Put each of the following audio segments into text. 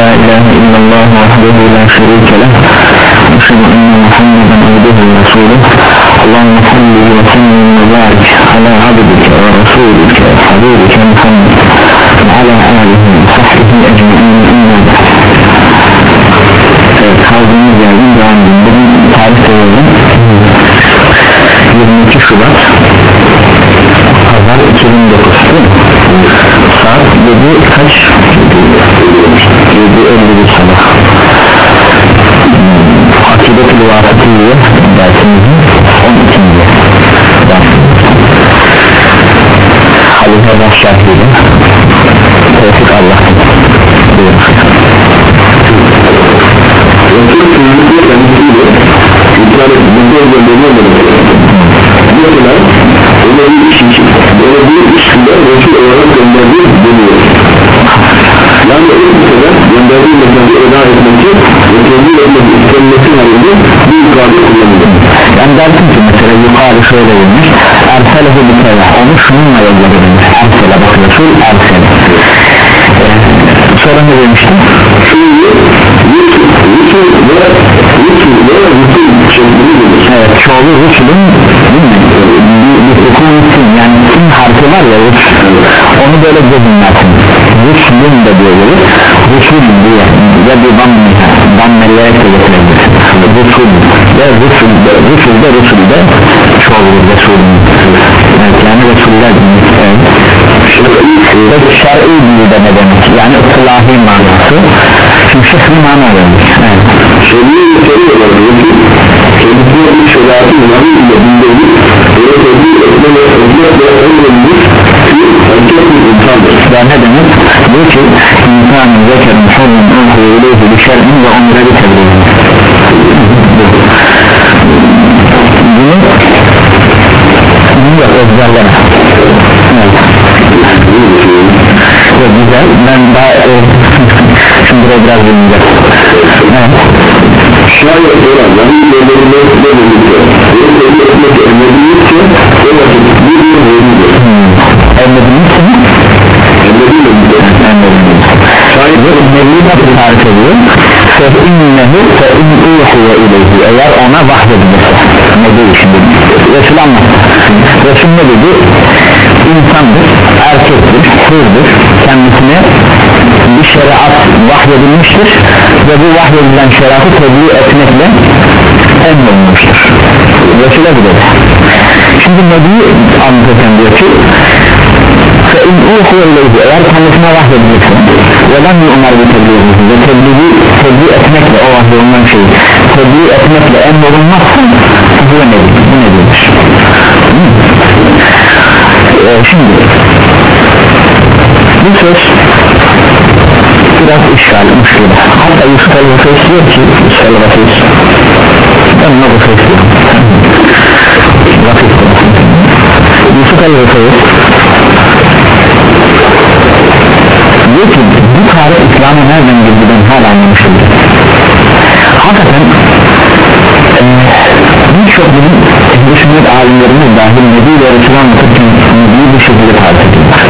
la ilahe illallah vahdehu la şerike leh. Eşhedü enne Muhammeden abduhu ve resulüh Allahümme salli ve sellem ve barik ala abdike ve resulike ve habibike dersin ki mesela yukarı şöyle demiş Erselehu bir kere onu şununla yolladı demiş. Ersele bak Resul Ersele. Sonra ne demiştim? Evet çoğulu mi? Bir, hukuk isim yani isim harfi var ya Resul Onu böyle gözünlersin Resul'ün de diye gelir Resul diye. Ve bir dammeleyerek de getirebilirsin Resul ve Resul de Resul de Resul de çoğulu Resul'ün Evet yani Resul'ler evet. Ve şer'i gibi de ne demek yani ıslahi manası Şimdi şehri mana demek evet. Şeriye müşteri olan Resul kendisine bir şeriatı imamı ile bildirilip böyle tebliğ etme ve hizmetle emredilmiş bir erkek bir insandır Ya ne demek? Diyor ki insanın zekerin hurrun ulhu ileyhi bir şer'in ve onlara bir tebliğ Ezberleme Evet. Ve güzel. Ben daha e, Şimdi buraya biraz dinleyeceğim. Evet. Şayet olan yani ilerlerine ne birlikte ve tebliğ etmesi emredilmişse o vakit bir velidir Emredilmişsin emredilmişse Şayet ve nebi nasıl tarif ediyor? فَاِنَّهُ فَاِنْ اُوحِيَ اِلَيْهِ Eğer ona vahyedilirse Nebi şimdi Resul anlattı Resul ne dedi? İnsandır, erkektir, hırdır Kendisine bir şeriat vahyedilmiştir Ve bu vahyedilen şeriatı tebliğ etmekle emrolunmuştur Resul'e bu dedi Şimdi Nebi anlatırken diyor ki فَاِنْ اُوحِيَ اِلَيْهِ Eğer kendisine vahyedilirse وَلَمْ يُؤْمَرْ بِتَبْلِغِهِ Ve tebliğ, tebliğ etmekle o vahyolunan şeyi tebliğ etmekle emrolunmazsa bu nedir? Bu nedir? Ee, şimdi bu söz biraz işgal müşküle hatta Yusuf el-Vefes diyor ki Yusuf el-Vefes ben ne Vefes diyorum Vefes Yusuf el-Vefes diyor ki bu tarih İslam'ı nereden girdiğinden hala anlamışım. Hakikaten e, birçok bilim ehli sünnet alimlerimiz dahil Nebi ile Resul anlatırken Nebi'yi bu şekilde tarif ediyorlar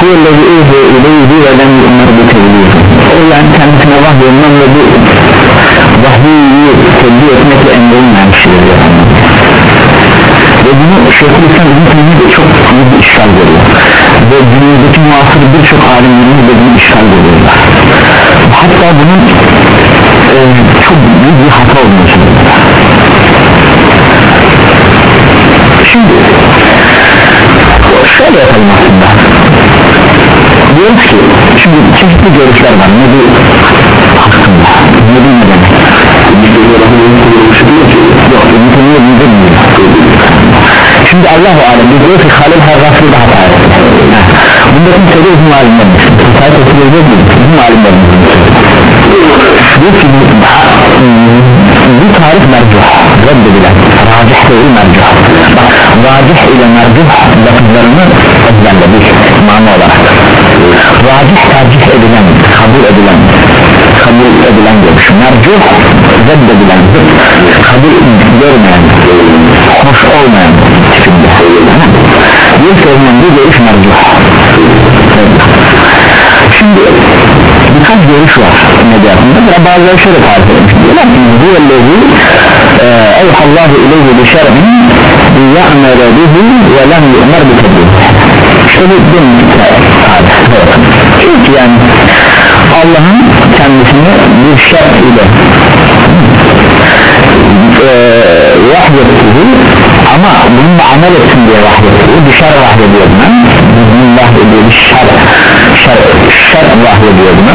Hullezi uhu ileyhi ve lem yu'mer bi tebliği O yani kendisine vahyolunan ve bu vahyiyi tebliğ etmekle emrolunmayan kişidir diyor ve bunu Şeyhülislam İbn Teymiye de çok büyük bir işgal görüyor ve günümüzdeki muasır birçok alimlerimiz de bunu işgal görüyorlar hatta bunun e, çok büyük bir hata söylüyorlar şimdi şöyle yapalım aslında. Diyoruz ki şimdi çeşitli görüşler var. Ne bu hakkında? Ne bu ne demek? Yok Şimdi Allah-u Alem diyor ki Halil Harraflı da kimse de uzun alimlerimiz etkilecek mi? Uzun alimlerimiz Diyor ki bu tarih mercuh Reddedilen Racih değil mercuh. Bak racih ile mercuh lafızlarını ezberledik mana olarak. Racih tercih edilen Kabul edilen Kabul edilen görüş Mercuh reddedilen Kabul görmeyen Hoş olmayan tipinde o zaman bu görüş mercuh şimdi bir birkaç görüş var medyatında ve bazıları şöyle tarif etmiş. Diyorlar ki huvellezi eyhallahu ileyhi bi ya'mele bihi ve lem yu'mer bi tebliğ işte bu bir tarif çünkü yani Allah'ın kendisini bir şart ile e, vahyettiği ama bununla amel etsin diye vahyettiği şer vahyediyor buna bunun vahyediyor şer şer, şer vahyediyor buna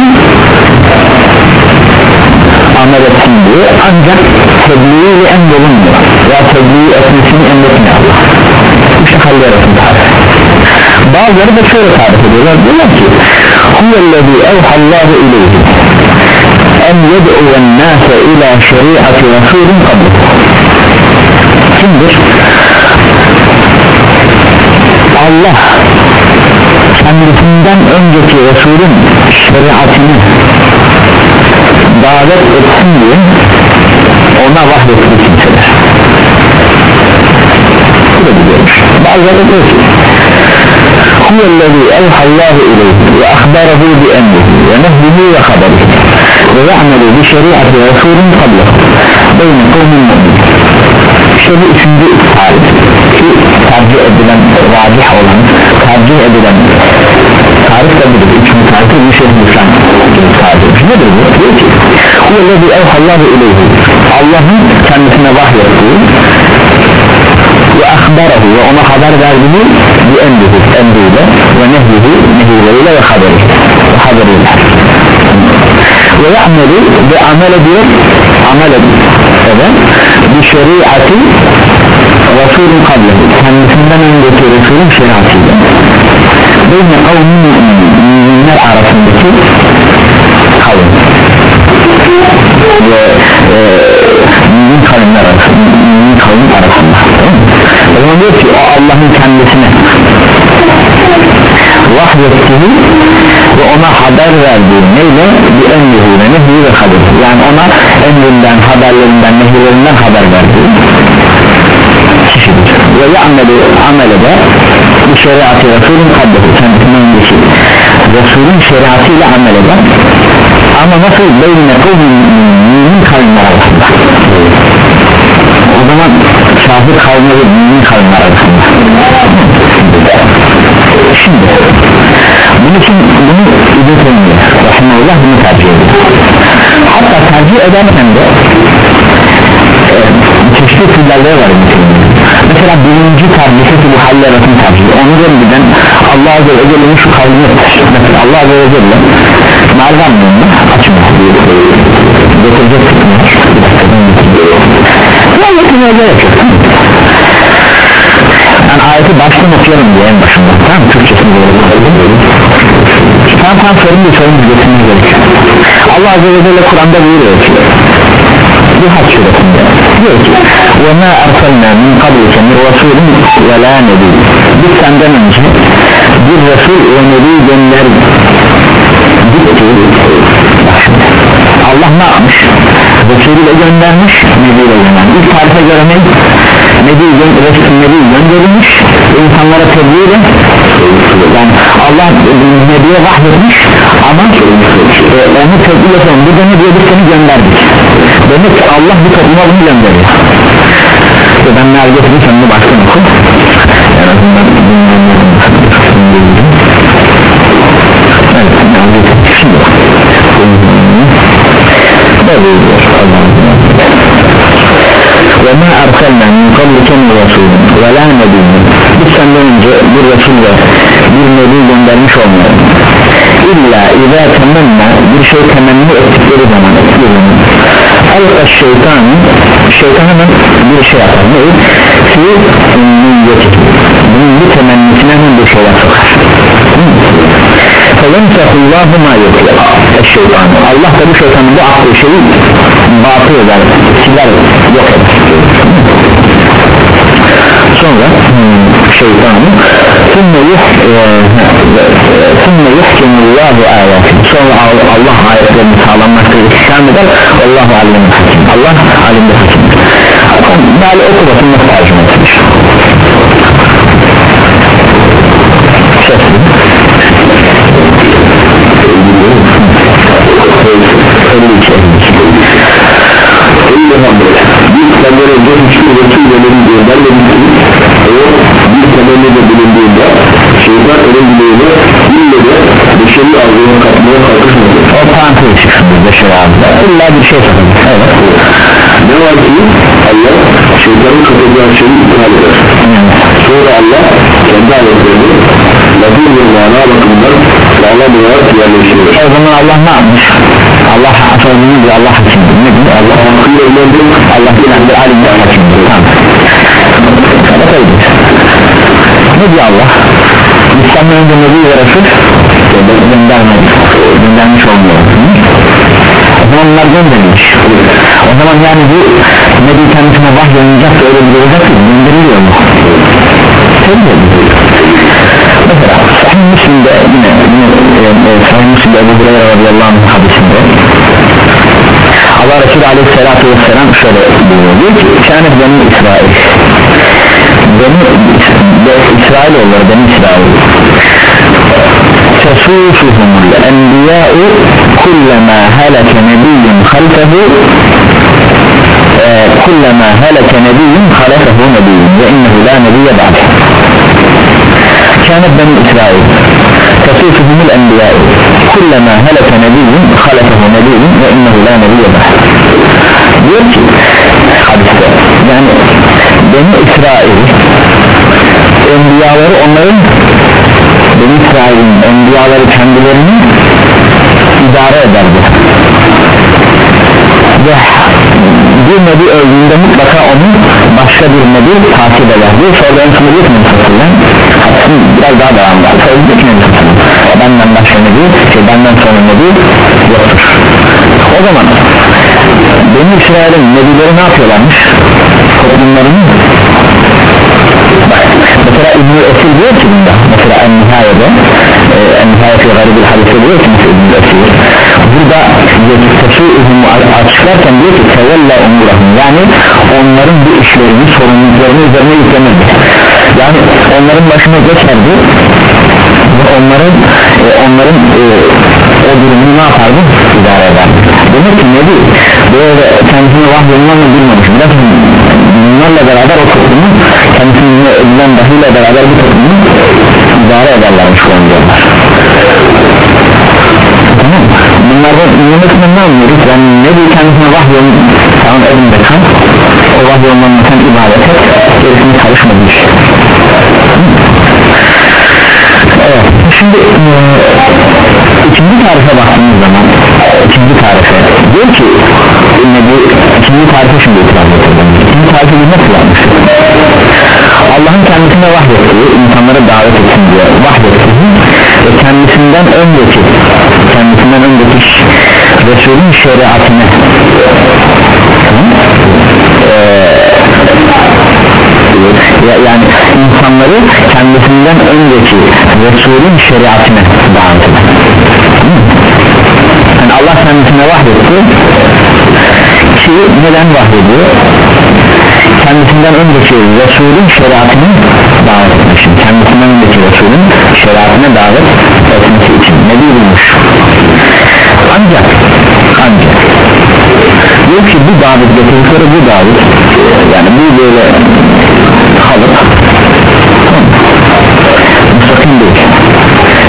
amel etsin diye ancak tebliğiyle emrolunmuyor veya tebliğ etmesini emretmiyor Allah. Bu şakalı arasında bazıları da şöyle tarif ediyorlar. Diyorlar ki huvellezi evhallahu ileyhi en yed'uven nase ila şeriatı rasulun kabul kimdir? Allah kendisinden önceki Resulün şeriatını davet etsin diye ona vahyettiği kimseler bu da biliyormuş bazıları diyor ki هو الذي أوحى الله إليه وأخبره بأمره ونهيه وخبره ve ya'melu bi şeriatı Resulün kablo beyni kavmin mu'min işte bu üçüncü tarif ki tercih edilen vacih olan tercih edilen tarif de budur. Üçüncü tarifi bir şey düşen tarifi nedir bu? diyor ki huvellezi evhallahu ileyhi. Allah'ın kendisine vahyettiği ve akbarahu ve ona haber verdiğini bir emrihi emriyle ve nehyihi nehyileriyle ve haberi ve haberiyle ve ya'meli ve amel ediyor. Amel evet. Bir şeriatı Resulün kablehi kendisinden önceki Resulün şeriatıyla. Beyne kavmin müminler arasındaki kavim. Ve e, mümin kavimler arasında mümin kavim arasında. O zaman diyor ki Allah'ın kendisine. Vahyettiği ve ona haber verdiği neyle? Bir emriyle nehi ve haber yani ona emrinden haberlerinden nehirlerinden haber verdiği kişidir. Ve ya'meli amele de bir şeriatı Resulün kaddedir kendisinden önceki Resulün şeriatıyla amel eder ama nasıl beynine kavmin mümin kavimler arasında? O zaman kafir kavimleri mümin kavimler arasında. Şimdi bunun için bunu İbn Teymiye Rahimahullah bunu tercih ediyor. Hatta tercih ederken de e, çeşitli türlerleri var İbn mesela birinci terciheti bu haller arasında tercih onu gördüğünden Allah Azze ve Celle'nin şu kavmi mesela Allah Azze ve Celle nereden bunu açma getirecek tutmuş ya getirmeye gerek yok yani ayeti baştan okuyalım diye en başında tamam Türkçesini böyle tamam tamam sorun değil sorun değil getirmeye gerek yok Allah Azze ve Celle Kur'an'da buyuruyor ki bu hac suresinde diyor ki وَمَا أَرْسَلْنَا مِنْ قَبْلِكَ مِنْ رَسُولٍ وَلَا نَبِيٍّ biz senden önce bir Resul ve Nebi gönderdik gitti Allah ne yapmış Resulü de göndermiş Nebi de göndermiş İlk tarife göre ne Nebi, Resul Nebi gönderilmiş insanlara tebliğ de yani Allah Nebi'ye vahyetmiş ama e, onu tebliğ eden bu da ne diyor seni gönderdik. Demek ki Allah bu topluma bunu gönderiyor. Ve ben ne getirdim sen bunu baştan oku. En azından evet şimdi böyle diyor ve ma erselna min kablike min rasul. Ve la nebiyyin biz senden önce bir resul ve bir nebi göndermiş olmayalım illa izâ temenna bir şey temenni ettikleri zaman ettikleri zaman alka şeytan. Şeytan hemen bir şey yapar. Ne? fi niyyeti bunun bir temennisine hemen bir şeyler sokar فَيَنْتَقُ ma يُقْلِقَ şeytan Allah da bu şeytanın bu aklı şeyi batıl eder siler yok eder sonra şeytanı ثُمَّ يُحْكِمُ اللّٰهُ آيَاتِهِ sonra Allah ayetlerini sağlanmakta ihkam eder Allahu alim hakim Allah alimde hakimdir Meali oku bakın nasıl tercüme etmiş Sesli bir kadar önce hiçbir vekil verin diyorlar ve bir kadarıyla da bulunduğunda şeytan ölüm dileğine ille de dışarı ağzına katmaya kalkışmadı o parantez çıksındır dışarı ağzına illa bir şey tutulmuş evet ne var ki Allah şeytanın katacağı şeyi iptal eder sonra Allah kendi ayetlerini ve mana? Bakımından sağlam olarak yerleştirir o zaman Allah ne yapmış? Allah sözünü diyor Allah hakimdir ne diyor Allah hakkıyla inandım Allah bilendir alim ve hakimdir tamam. Ne diyor Allah? İslam'dan önce Nebi ve Resul göndermedi göndermiş olmuyor. O zaman onlar gönderilmiş o zaman yani bu Nebi kendisine vahyolunacak da öyle bir olacak ki gönderiliyor mu? Tabii Sahih Müslim'de yine, yine e, e, Sahih Müslim'de Ebu Hureyre radıyallahu anh hadisinde Allah Resulü aleyhissalatü vesselam şöyle buyuruyor. Diyor ki Şanet Beni İsrail. Beni İsrailoğulları Beni İsrail Tesufuhumul enbiya'u kullama heleke nebiyyun halfehu kullama heleke nebiyyun halefehu nebiyyun ve innehu la nebiyye ba'd كانت بني إسرائيل تسوسهم الأنبياء كلما هلك نبي خلفه نبي وإنه لا نبي بعد diyor ki hadiste yani Beni İsrail enbiyaları onların Beni İsrail'in enbiyaları kendilerini idare ederdi ve bir nebi öldüğünde mutlaka onu başka bir nebi takip eder diyor sonra en sonunda diyor ki Mustafa biraz daha devam var sonra diyor ki Mustafa benden başka nebi şey benden sonra nebi yoktur. O zaman Beni İsrail'in nebileri ne yapıyorlarmış? Toplumlarını mesela İbn-i Esir diyor ki bunda mesela En-Nihaye'de e, En-Nihaye fi garibil hadise diyor ki İbn-i Esir burada yettesu'uhumu açıklarken diyor ki tevella umurahum. Yani onların bu işlerini sorumluluklarını üzerine yüklenirdi yani onların başına geçerdi. Onların e, onların e, o durumunu ne yapardı? İdare ederdi demek ki nebi böyle kendisini vahyolundan bilmemiş. Biraz bunlarla beraber o toplumu kendisini edilen dahiyle beraber bu toplumu idare ederlermiş falan diyorlar tamam. Bunlardan nimetini ne anlıyoruz? Yani nebi kendisine vahyolun tamam elinde kan. O vahyolundan sen ibadet et gerisini karışmamış evet şimdi e, ikinci tarife baktığımız zaman ikinci tarife diyor ki Nebi ikinci tarife şimdi itiraz edelim ikinci tarife bir nasıl yapmış Allah'ın kendisine vahyettiği insanları davet etsin diye vahyettiği ve kendisinden önceki kendisinden önceki Resulün şeriatını ee, yani insanları kendisinden önceki Resulün şeriatine davet yani Allah kendisine vahyetti ki neden vahyediyor? Kendisinden önceki Resulün şeriatını davet etmek için kendisinden önceki Resulün şeriatine davet etmesi için. Ne bulmuş ancak ancak diyor ki bu davet getirdikleri bu davet yani bu böyle kalıp değil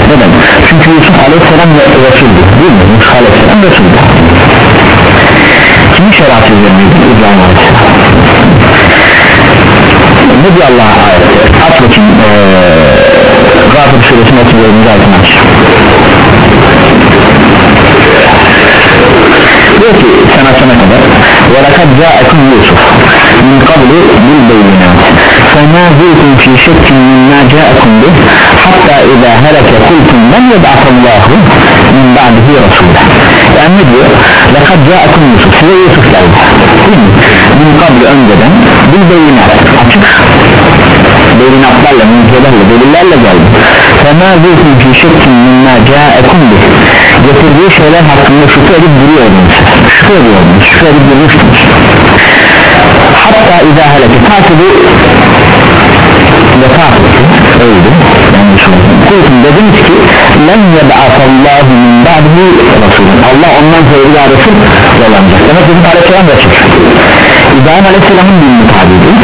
neden? çünkü Yusuf aleyhisselam Resul'dü değil mi? Yusuf aleyhisselam Resul'dü kimin şeriatı üzerineydi? İbrahim aleyhisselam ne diyor Allah'a ayette aç bakayım ee, Gafir suresinin 34. ayetini aç diyor ki sen açana kadar وَلَكَدْ جَاءَكُمْ يُوسُفْ مِنْ قَبْلِ بِالْبَيِّنَاتِ فَمَا زِلْتُمْ فِي شَكٍ مِمَّا جَاءَكُمْ بِهِ hatta ila heleke kultum men yed'afallahu min ba'dihi rasulah yani ne diyor? Lekad ca'akum Yusuf. Size Yusuf geldi. Min kabli önceden bir beyinat açık. Beyinatlarla mülkelerle delillerle geldi. Fema zeytin fi şekkin mimma ca'akum bih. Getirdiği şeyler hakkında şüphe edip duruyordunuz şüphe ediyordunuz şüphe edip durmuştunuz hatta idaheleti ta ki bu vefat etti öldü kultum dediniz ki len yeb'atallahu min ba'dihi rasulun Allah ondan sonra bir resul yollanacak demek bizim aleyhisselam resul İbrahim Aleyhisselam'ın tabi ediyor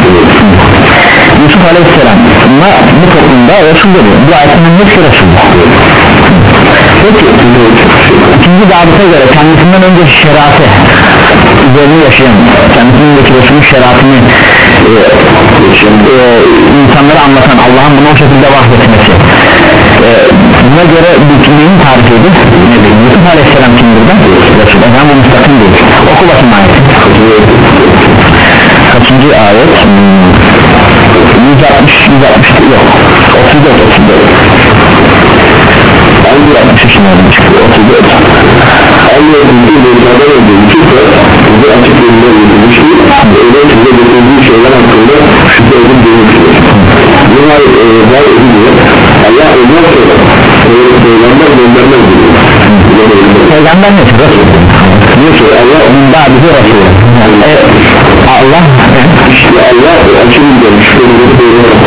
Yusuf Aleyhisselam'a bu toplumda Resul dedi. Bu ayetin hepsi Resul. Peki ikinci zabıta göre kendisinden önce şeriatı üzerine yaşayan kendisindeki Resulün şeriatını e, e, insanlara anlatan Allah'ın bunu o şekilde vahyetmesi e, buna göre bir neyin tarifi edip Yusuf Aleyhisselam de Resul Efendim bu müstakim değil oku bakayım ayet kaçıncı ayet? 160 160 yok. 34 34 Aynı 60 yaşından çıktı 34 Bildiği mevzudan önce iki kez bize açık yerine verilmişti. Öyle size getirdiği şeyler hakkında şüphe edin demiştir. Bunlar e, var ediliyor Allah olmaz sonra peygamber göndermez diyor. Peygamber ne Resul diyor? Ki Allah onun daha bizi Resul e, Allah. İşte Allah açın demiş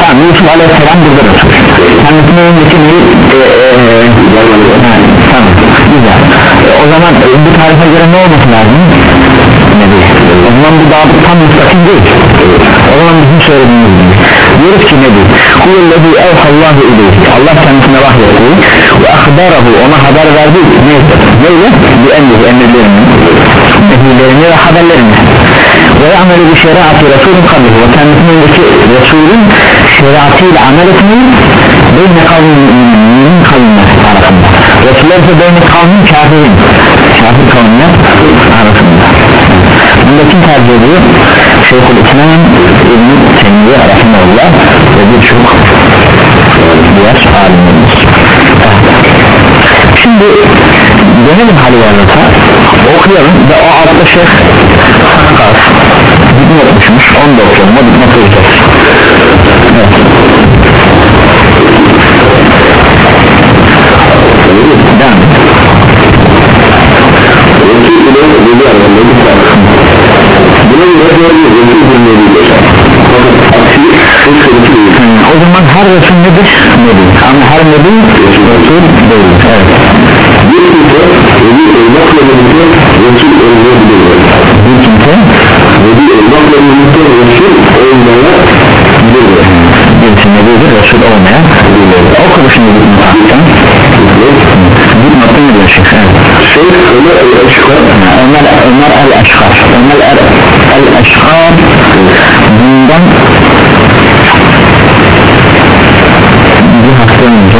tamam Yusuf Aleyhisselam burada Resul kendisine önceki neyi e, e, ha, tamam güzel. O zaman e, bu tarife göre ne olması lazım? Nebi o zaman bu daha tam müstakim değil. O zaman bizim söylediğimiz gibi. Diyoruz ki Nebi kuvvellezi evhallahu ileyhi. Allah kendisine vahyetti ve akbarahu ona haber verdi neyse neyle bu emri emirlerini emirlerini ve haberlerini ve ameli bir şeriatı Resulün kabihi ve kendisindeki Resulün şeriatıyla amel etmeyi beyne kavminin kavmine arasında İse beyne kavmin kafirin kafir kavmine arasında. Bunda kim tercih ediyor? Şeyhül İslam İbn-i Teymiye Rahimahullah ve birçok diğer alimlerimiz. Şimdi dönelim Halivarlık'a okuyalım ve o altta Şeyh Hakkas dipnot düşmüş. Onu da okuyalım. O dipnot olacak evet. Dedi arasında bir fark buna göre gördüğü Resul dinlediği fakat aksi hiç sıkıntı değil Hmm, o zaman her resim nedir? Nebi ama her nebi resul değil evet. bir kimse Nebi olmakla birlikte Resul olmayabilir bir kimse Nebi olmakla birlikte Resul olmayabilir birisi nebidir resul olmayan oku bu şimdi bir nottan bir nottan ne diyor şeyh evet. Şeyh Ömer el-Eşkar Ömer, Ömer el-Eşkar Ömer el- el-Eşkar bundan bir hafta önce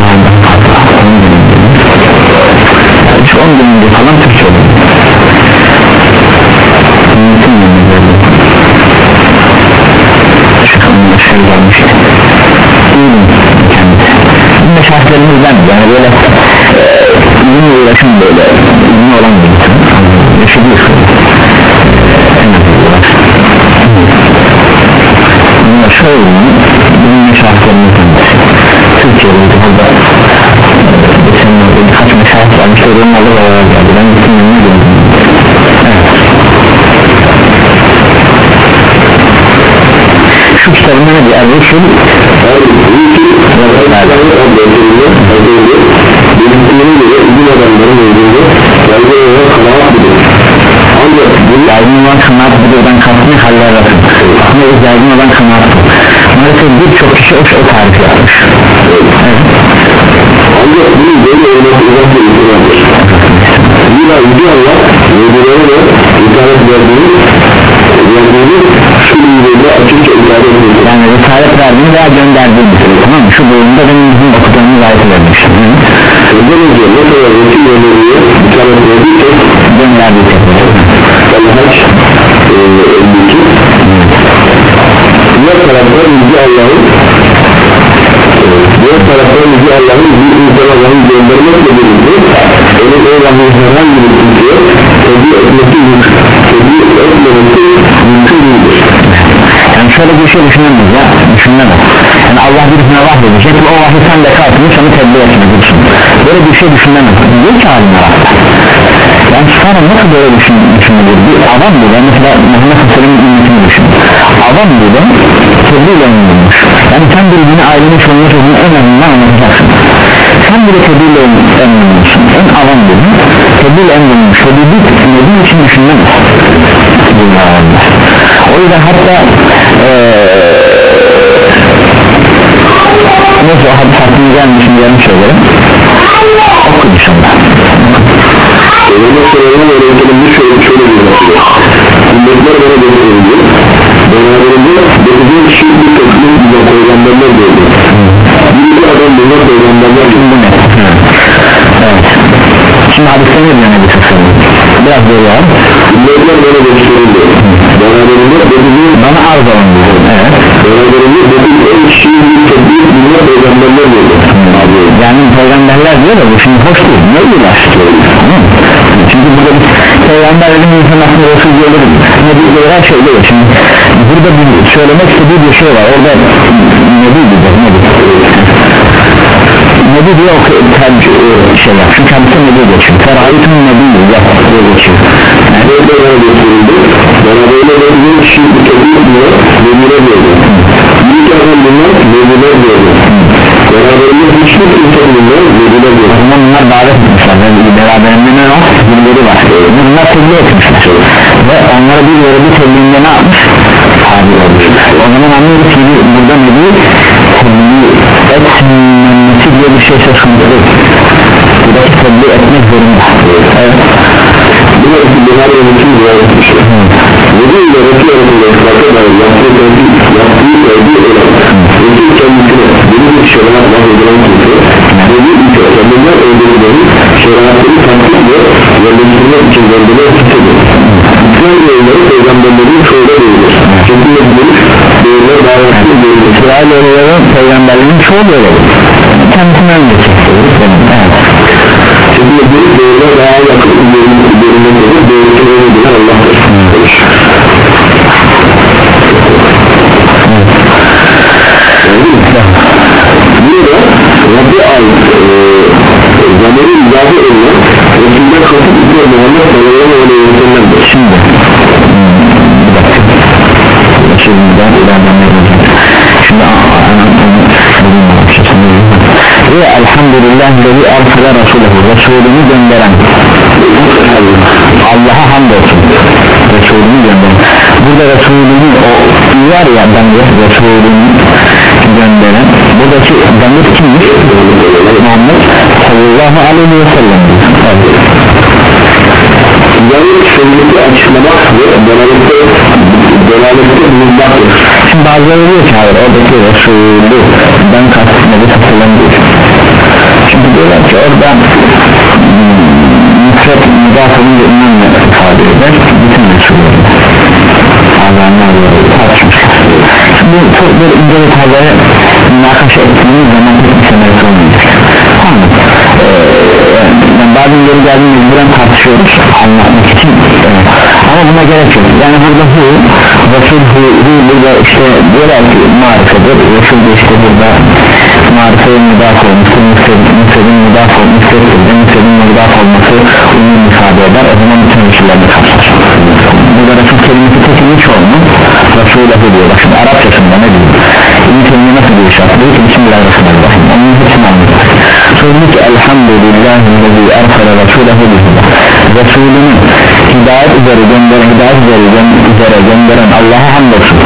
yani hatta on gün önce hiç on gün önce falan Türkçe oldu Gelmişti İyiyim. Kendisi Bunda şartlarımızdan yani böyle e, Ünlü uğraşım böyle Ünlü olan bir insan uğraş Bunlar şöyle Bunun şartlarını kendisi Türkiye'de burada Geçen yılda birkaç meşahit gelmişler Onlarla beraber geldi. Ben gittim yanına geldim Evet Şu Er-Rusul Belirttiğine göre ilim adamların öldüğünde Yazı olarak kanaat bilir Ancak Yaygın olan kanaat budurdan kastını haller arası Aslında yaygın olan kanaat Maalesef birçok kişi o, o tarif yapmış evet. Ancak bunun böyle olması uzak bir ihtimaldir Zira Yüce Allah Yedilere de itaat verdiğini Verdiğini şu bilgilerinde açıkça ifade edildi Yani risalet verdiğini veya gönderdiğini Tamam mı? Şu bölümde benim bizim okuduğumuz ayet vermiş Ondan önce ne kadar resim öneriye itaat verdiyse Gönderdiği tekrar El-Hac e, 52 Diğer taraftan Yüce Allah'ın Diğer taraftan Yüce Allah'ın bir insana vahiy göndermekle birlikte onun o vahiy herhangi bir kimseye tebliğ etmesi tebliğ etmemesi mümkün değildir. Yani şöyle bir şey düşünemez ya Düşünemez. Yani Allah birisine vahyedecek ve o vahiy sen de kalkını sana tebliğ etmeyeceksin Böyle bir şey düşünemez. Diyor ki hatta Yani sonra nasıl böyle düşün, düşünülür Bir adam bile mesela Muhammed Aleyhisselam'ın ümmetini düşün Adam bile tebliğ emrolmuş Yani sen birbirine ailenin çoluğuna çocuğuna en azından anlatacaksın. Sen bile tebliğ emrolmuşsun En adam bile tebliğ emrolmuş Ve bir nebi için Allah. Allah de hatta neyse o hadis hakkında gelmişim diyelim şeyleri oku inşallah Sallallahu aleyhi ve sellem'in şöyle şöyle bir yapıyor. Ümmetler bana gösterildi. Beraberinde dokuzun kişi bir toplum bize peygamberler gördü. Bir adam bize peygamberler gördü. evet şimdi hadiste ne diyor Nebi Sallallahu biraz böyle var Ümmetler bana gösterildi. Beraberinde dokuzun bana arz olun diyor evet beraberinde dokuzun kişi bir toplum bize peygamberler gördü. yani peygamberler diyor da bu şimdi hoş değil ne ulaştırıyor çünkü burada bir peygamberlerin insanlasını Resul diyorlar ne diyorlar her şey değil. Şimdi burada bir söylemek istediği bir şey var. Orada ne diyecek ne Nebi diye o tercih şey yap çünkü kendisi Nebi geçiyor Ferayetun Nebi yap diye geçiyor yani Ümmetler bana gösterildi. Beraberinde dokuzun kişi bir toplum bize nebiler gördü. Bir adam bunlar nebiler gördü. Beraberinde hiçbir kimse bunlar nebiler gördü. o zaman bunlar davet etmişler. Ve beraberinde ne var? Birileri var. Bunlar tebliğ etmişler. Ve onlara bir yere bir tebliğinde ne yapmış? Tabi olmuş. O zaman anlıyoruz ki burada Nebi tebliğ etmemesi diye bir şey söz konusu değil. Buradaki tebliğ etmek zorunda. Evet. Bu da iki Buhari ve Müslim rivayet etmiştir. Nebi ile Resul farka dair yaptığı tevdi, yaptığı tevdi olan Resul kendisine benim bir şeriat bahsedilen kimse Nebi ise kendinden öldürüleri şeriatları tanıtıp ve yerleştirmek için göndermek istedir. İslam yolları peygamberlerin çoğuna değilir. Çünkü görüş değerler davetli değilir. İsrailoğulların peygamberlerin çoğu böyle kendisinden geçiyor evet Çünkü görüş değerler daha yakın üzerindedir. Değerli öyle Allah'tır. Burada Rabbi ait e, zamiri izafe edilen Resul'den kasıt ise Muhammed sallallahu aleyhi ve sellem'dir. şimdi. Hmm, bir dakika. Şimdiden ilerlemeye şimdi ve elhamdülillah dedi ersele Resulühü Resulünü gönderen. Allah'a hamdolsun Resulünü gönderen. Burada Resulünü o var ya damir Resulünü gönderen buradaki damir kimmiş? Muhammed sallallahu aleyhi ve sellem evet. Yani sünneti açıklamak ve delalette delalette bulunmaktır. Şimdi bazıları diyor ki hayır oradaki Resulü ben kastetmedi satılan değil Şimdi diyorlar ki orada müfret müdafını imanla ifade eder bütün Resulü Azanlar tartışmışlar Şimdi bu çok bir ince tarzaya münakaşa ettiğimiz zaman hiçbir semeresi olmayacak. Tamam. Ee, yani bazen geri geldiğinde mecburen tartışıyoruz anlatmak için. Evet. ama buna gerek yok. Yani burada hu Resul hu, hu burada işte diyorlar ki marifedir Resul de işte burada marifeye müdaf olması müfredin müdaf olması müfredin müdaf olması umum ifade eder. O zaman bütün Resuller'de kapsar burada Resul kelimesi kesilmiş olmuş Resul'e diyor bak şimdi Arapçasında ne diyor Teymiye nasıl bir işaret diyor ki Bismillahirrahmanirrahim. Onun hepsini anlatıyor sonra ki elhamdülillahi ersele Resulehu bihuda Resulünü hidayet üzere gönderen hidayet üzere, gö- üzere gönderen Allah'a hamdolsun.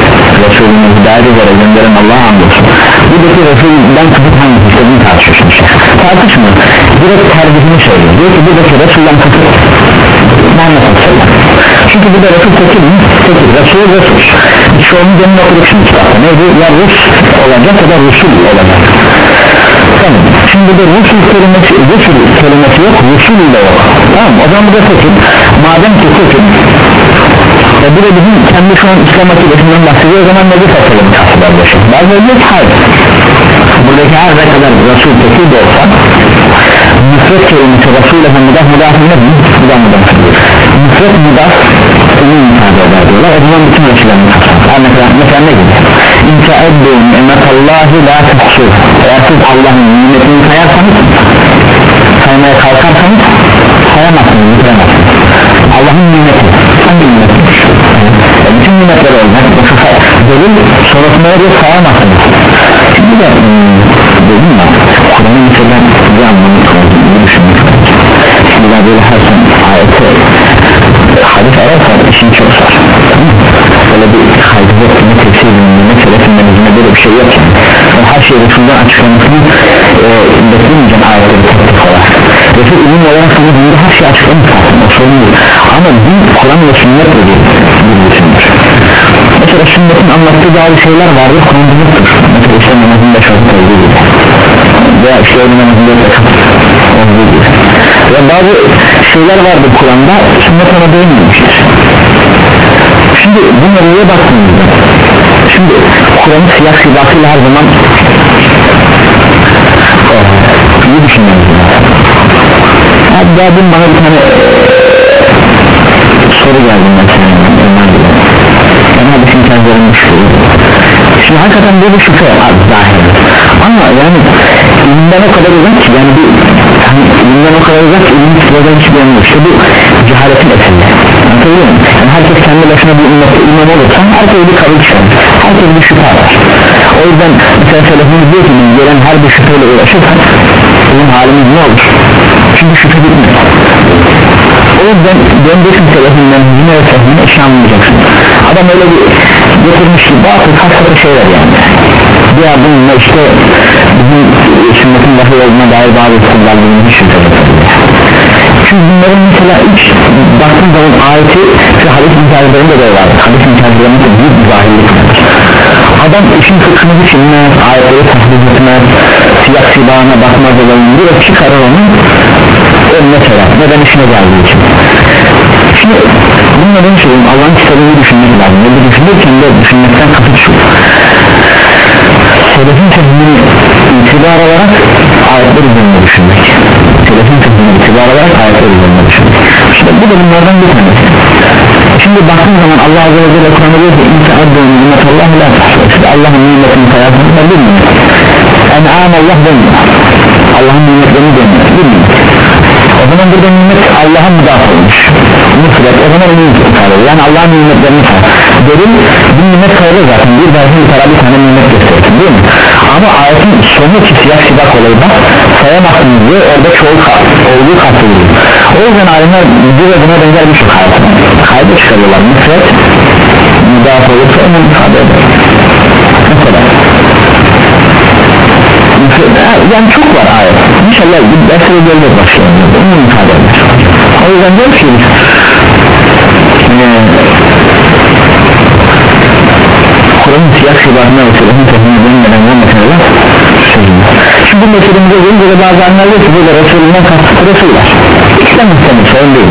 Resulünü hidayet üzere gönderen Allah'a hamdolsun. Buradaki Resul'den kasıt hangisi işte bunu tartışıyor şimdi. Şey. tartışmıyor. Direkt tercihini söylüyor. Diyor ki buradaki Resul'den kasıt Muhammed Sallallahu çünkü burada Resul tekil mi? Tekil, Resul Resul onun demin okuduk şimdi kitapta neydi? Ya Rus olacak ya da Resul olacak. Tamam. Şimdi de Resul kelimesi, Resul kelimesi yok, Resul ile yok. Tamam. O zaman bu da tekil. Madem ki tekil e bu da bizim kendi şu an İslam akidesinden bahsediyor o zaman ne bir fasalım kardeşim. Bazıları diyor ki hayır. Buradaki her ne kadar Resul tekil de olsa Müfret kelimesi Resul'e müdah müdah ne mi? Müdah müdah Müfret müdah Umum ifade eder diyorlar O zaman bütün ölçülerini kapsar Mesela, mesela ne gibi? İnse eddu nimetallahi la tuhsu. Eğer siz Allah'ın nimetini sayarsanız Saymaya kalkarsanız Sayamazsınız, bitiremezsiniz Allah'ın nimeti. Hangi nimeti? E, bütün nimetleri olacak delil sonrasında diyor sayamazsınız. Şimdi de hmm, dedim ya Kur'an'ı mesela bir düşünmek lazım Şimdi böyle her sen ayeti Hadis ararsan işin çok zor. Böyle bir şey yok yani. O her şey Resul'den açıklamasını e, beklemeyeceğim ayetleri teknik olarak. Resul ilim olarak sana dinde her şey açıklamış zaten o değil. Ama din Kur'an ve sünnetle bir bilgisindir mesela sünnetin anlattığı bazı şeyler vardır Kur'an'da yoktur. Mesela işte namazında şarkı olduğu gibi. Veya işte öyle namazında olduğu gibi ve bazı şeyler vardır Kur'an'da sünnet ona değinmemiştir. Şimdi bu nereye baktığımızda şimdi Kur'an'ın siyah sidasıyla her zaman iyi düşünmemiz lazım hatta dün bana bir tane e, soru geldi mesela ben hadisin kendilerinin şüpheli şimdi hakikaten böyle şüphe az dahil ama yani ilimden o kadar uzak ki yani bir hani ilimden o kadar uzak ki ilim sıradan yanı yok işte bu cehaletin eseri anlatabiliyor muyum? yani herkes kendi başına bir ümmette imam olursa herkes bir kabul çıkar. Herkes bir şüphe var o yüzden mesela selefimiz diyor ki gelen her bir şüpheyle uğraşırsak bizim halimiz ne olur? Çünkü şüphe bitmez o yüzden döndüğün telefondan yine ve sehine işe anlayacaksın adam öyle bir getirmiş ki bazı kasada şeyler yani diğer bununla işte bizim sünnetin lafı olduğuna dair bazı hiç şüphe çünkü bunların mesela ilk baktığın zaman ayeti ve hadis mücadellerinde de var. Hadis mücadellerinde büyük bir zahirlik vardır adam işin fıkhını düşünmez ayetleri tahlil etmez siyah silahına bakmaz olayın direkt çıkarır onu önüne serer neden işine geldiği için. Şimdi bunun neden söyleyeyim Allah'ın kitabını düşünmek lazım. Bu düşünürken de düşünmekten kasıt şu selefin sözünü itibar olarak ayetler üzerinde düşünmek. Selefin sözünü itibar olarak ayetler üzerinde düşünmek. İşte bu da bir tanesi. Şimdi baktığın zaman Allah Azze ve Celle Kur'an'da diyor ki İnse addın nimet Allah la işte Allah'ın nimetini sayarsanız bilmiyor en'am Allah demiyor. Allah'ın nimetlerini demiyor. Bilmiyor o zaman burada nimet Allah'a müdafaa olmuş. Nusret o zaman onu ifade yani Allah'ın nimetlerini say delil bir nimet sayılır zaten bir bir tane bir tane nimet gösterirsin değil mi? Ama ayetin sonu ki siyah sidak olayı bak sayamazsın diye orada çoğu olduğu kastediliyor. O yüzden alimler bir ve buna benzer bir şey kaydı çıkarıyorlar. Nusret müdafaa olursa onu ifade eder. Yani çok var ayet. İnşallah bir derse görmek başlayalım onu ifade o yüzden diyor ki ee, Kur'an'ın siyah şibatına ve selefin tehmini dönmeden bu meseleler şimdi bu meselemize gelince de bazı anlar diyor ki burada Resulü'nden kastı Resul var İkisinden muhtemel sorun değil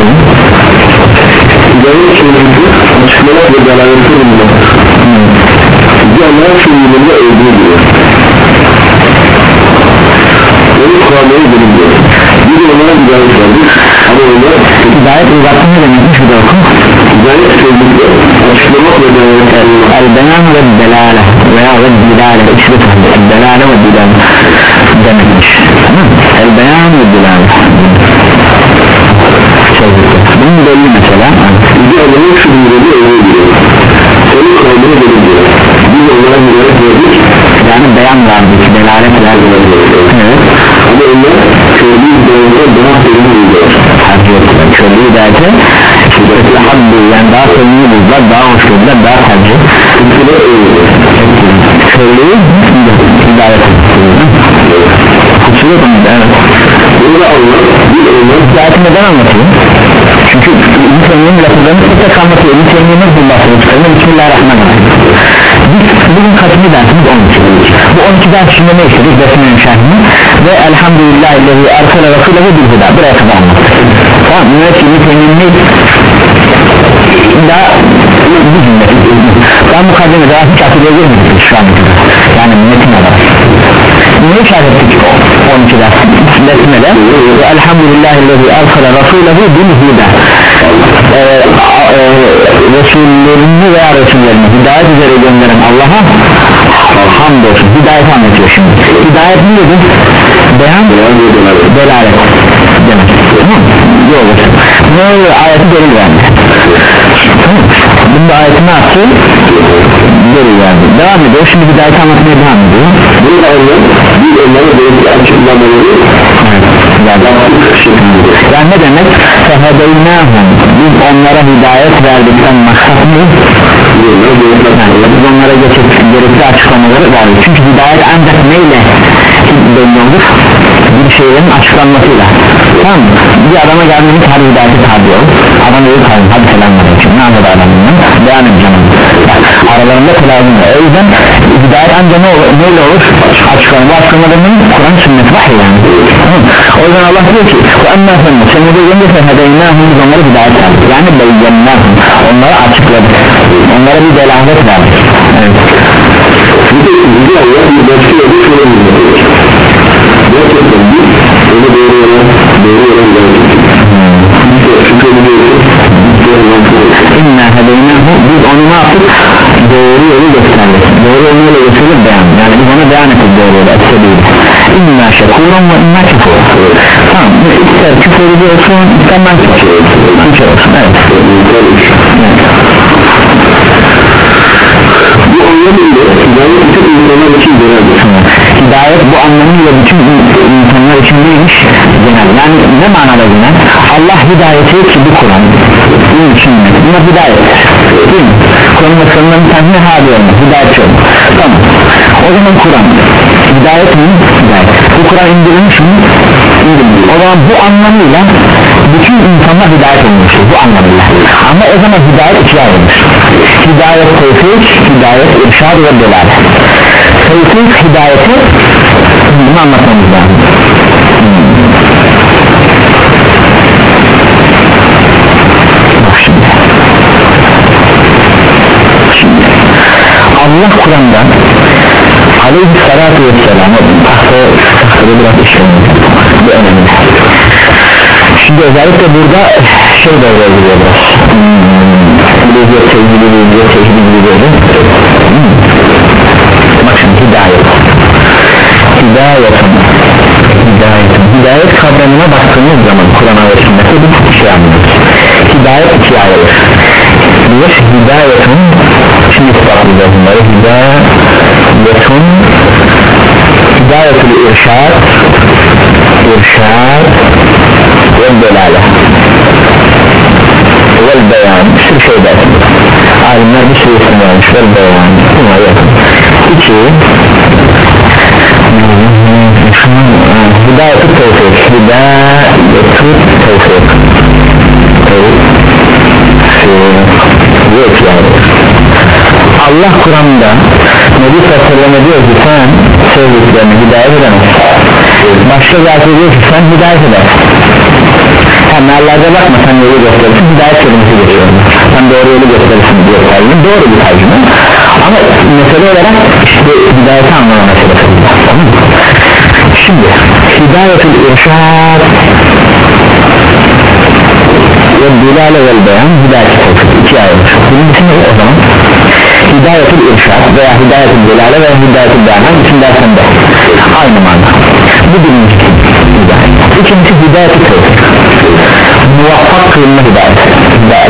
evet. Gayet sözlükü açıklamak ve dalaleti bulunmak Bir Allah'ın fiilinde öldüğü gibi Onu Kur'an'ları bilmiyor Bir de hidayet verdik Ama onlar Hidayet uzattı ne demekmiş bir de oku Hidayet sözlükü açıklamak ve bulunmak El beyan ve delale veya ve dilale ikisi de delale ve dilale demekmiş El beyan ve dilale bunun belli mesela. Bir de Allah'ın fiilinde öldüğü gibi Onu Kur'an'ları bilmiyor Biz onlara hidayet verdik. Yani beyan verdik. Delalet verdik. Evet Ama onlar köylü hidayete daha sevimli buluyor tercih ettiler köylü hidayete haddi yani daha sevimli buldular daha hoş buldular daha tercih. Kutlular öldüyor köylüyü hidayet Kutsuyor mu? Evet. Burada Allah bir onlar Hidayeti neden anlatıyor? Çünkü İbn Teymiye'nin lafızlarını tek tek anlatıyor İbn Teymiye nasıl bahsediyor? Bismillahirrahmanirrahim Biz bugün kaçıncı dersimiz 12 Bu 12 ders içinde ne işledik? Besme'nin şerhini? Ve elhamdülillah illezi ersele rasulehu bil huda Buraya kadar anlattık. Tamam Teymiye'nin ne? Daha bir cümle. Ben mukaddeme daha hiç akıda girmedik şu an Yani metin olarak. Neyi şerh ettik 12 ders Besmele Ve elhamdülillahillezi ersele rasulehu bil huda ee, e, Resullerini veya Resullerini hidayet üzere gönderen Allah'a hamdolsun hidayet anlatıyor şimdi hidayet ne dedik? beyan delalet demek tamam yol ne oluyor ayeti delil verdi bunda ayeti ne yaptı? delil verdi devam ediyor şimdi hidayet anlatmaya devam ediyor Burada Allah bir onlara belirli açıklamaları yani, yani ne demek? Fehedeynâhum. Biz onlara hidayet verdikten maksat ne? Biz onlara gerekli açıklamaları verdik çünkü hidayet ancak neyle belli olur bir şeylerin açıklanmasıyla tamam bir adama geldiğiniz hadi hidayete tabi ol adam dedi tabi hadi selamünaleyküm ne anladı adam bundan beyan edeceğim Bak, aralarında telazim var o yüzden hidayet ancak ne olur, neyle olur açıklama bu açıklamaların Kur'an sünnet vahiy yani tamam. o yüzden Allah diyor ki bu emmâ senne sen de gelince fehedeynâhum biz onları hidayet verdik yani beyyennâhum onları açıkladık onlara bir delalet verdik evet. Bir de bir başka bir Gerçekten biz onu doğru yola doğru yola diyoruz. İnna hedeynahu biz onu ne yaptık? Doğru yolu gösterdik. Doğru yolu öyle gösterir beyan. Yani biz ona beyan ettik doğru yolu etsebiyle İnna şekuran ve inna kefur tamam ister küfür ediyorsun ister nankör nankör olsun evet. Bu anlamıyla hidayet bütün insanlar için geneldir. Hidayet bu anlamıyla bütün insanlar için neymiş? Genel. Yani ne manada genel? Allah hidayeti ki bu Kur'an. İçin ne? Buna hidayet. Değil mi? Kur'an meselelerinin bir tanesi hadi olma hidayetçi olma tamam. O zaman Kur'an. Hidayet mi? Hidayet. Bu Kur'an indirilmiş mi? indirilmiş. O zaman bu anlamıyla bütün insanlar hidayet olmuştur bu anlamıyla. Ama o zaman hidayet ikiye ayrılmış. Hidayet tevfik hidayet irşad ve delalet tevfik hidayeti bunu anlatmamız lazım. Şimdi. Şimdi, Allah Kur'an'da Aleyhisselatü Vesselam tahta, tahtada biraz işlemiş bu önemli. Şimdi özellikle burada şey devreye giriyor biraz hmm, Lüziyet sevgili lüziyet hidayet. Hidayetun hidayetun hidayet kavramına baktığımız zaman Kur'an'a ve sünnete bir şey anlıyoruz hidayet ikiye ayrılır bir hidayetun şimdi ispatlayacağız bunları. Hidayetun hidayetul irşad irşad ve delale vel beyan. Bir sürü şey dersin alimler bir sürü isim vermiş vel beyan. Bunlar yakın iki Allah Kur'an'da Nebi Sallallahu diyor ki sen sevdiklerini hidayet edemezsin. Başka zat diyor ki sen hidayet edersin ha meallerde bakma sen yolu gösterirsin hidayet kelimesi geçiyor sen doğru yolu gösterirsin. diyor tercüme doğru bir tercüme ama mesele olarak işte hidayeti anlama meselesi. Tamam şimdi hidayetul irşad ve dilale vel beyan hidayet. Tevfik iki ayrılır birincisi ne o zaman hidayetul irşad veya hidayetul dilale veya hidayetul beyan hangisini dersen de aynı mana bu birinci hidayet. İkincisi hidayetul tevfik muvaffak kılınma hidayet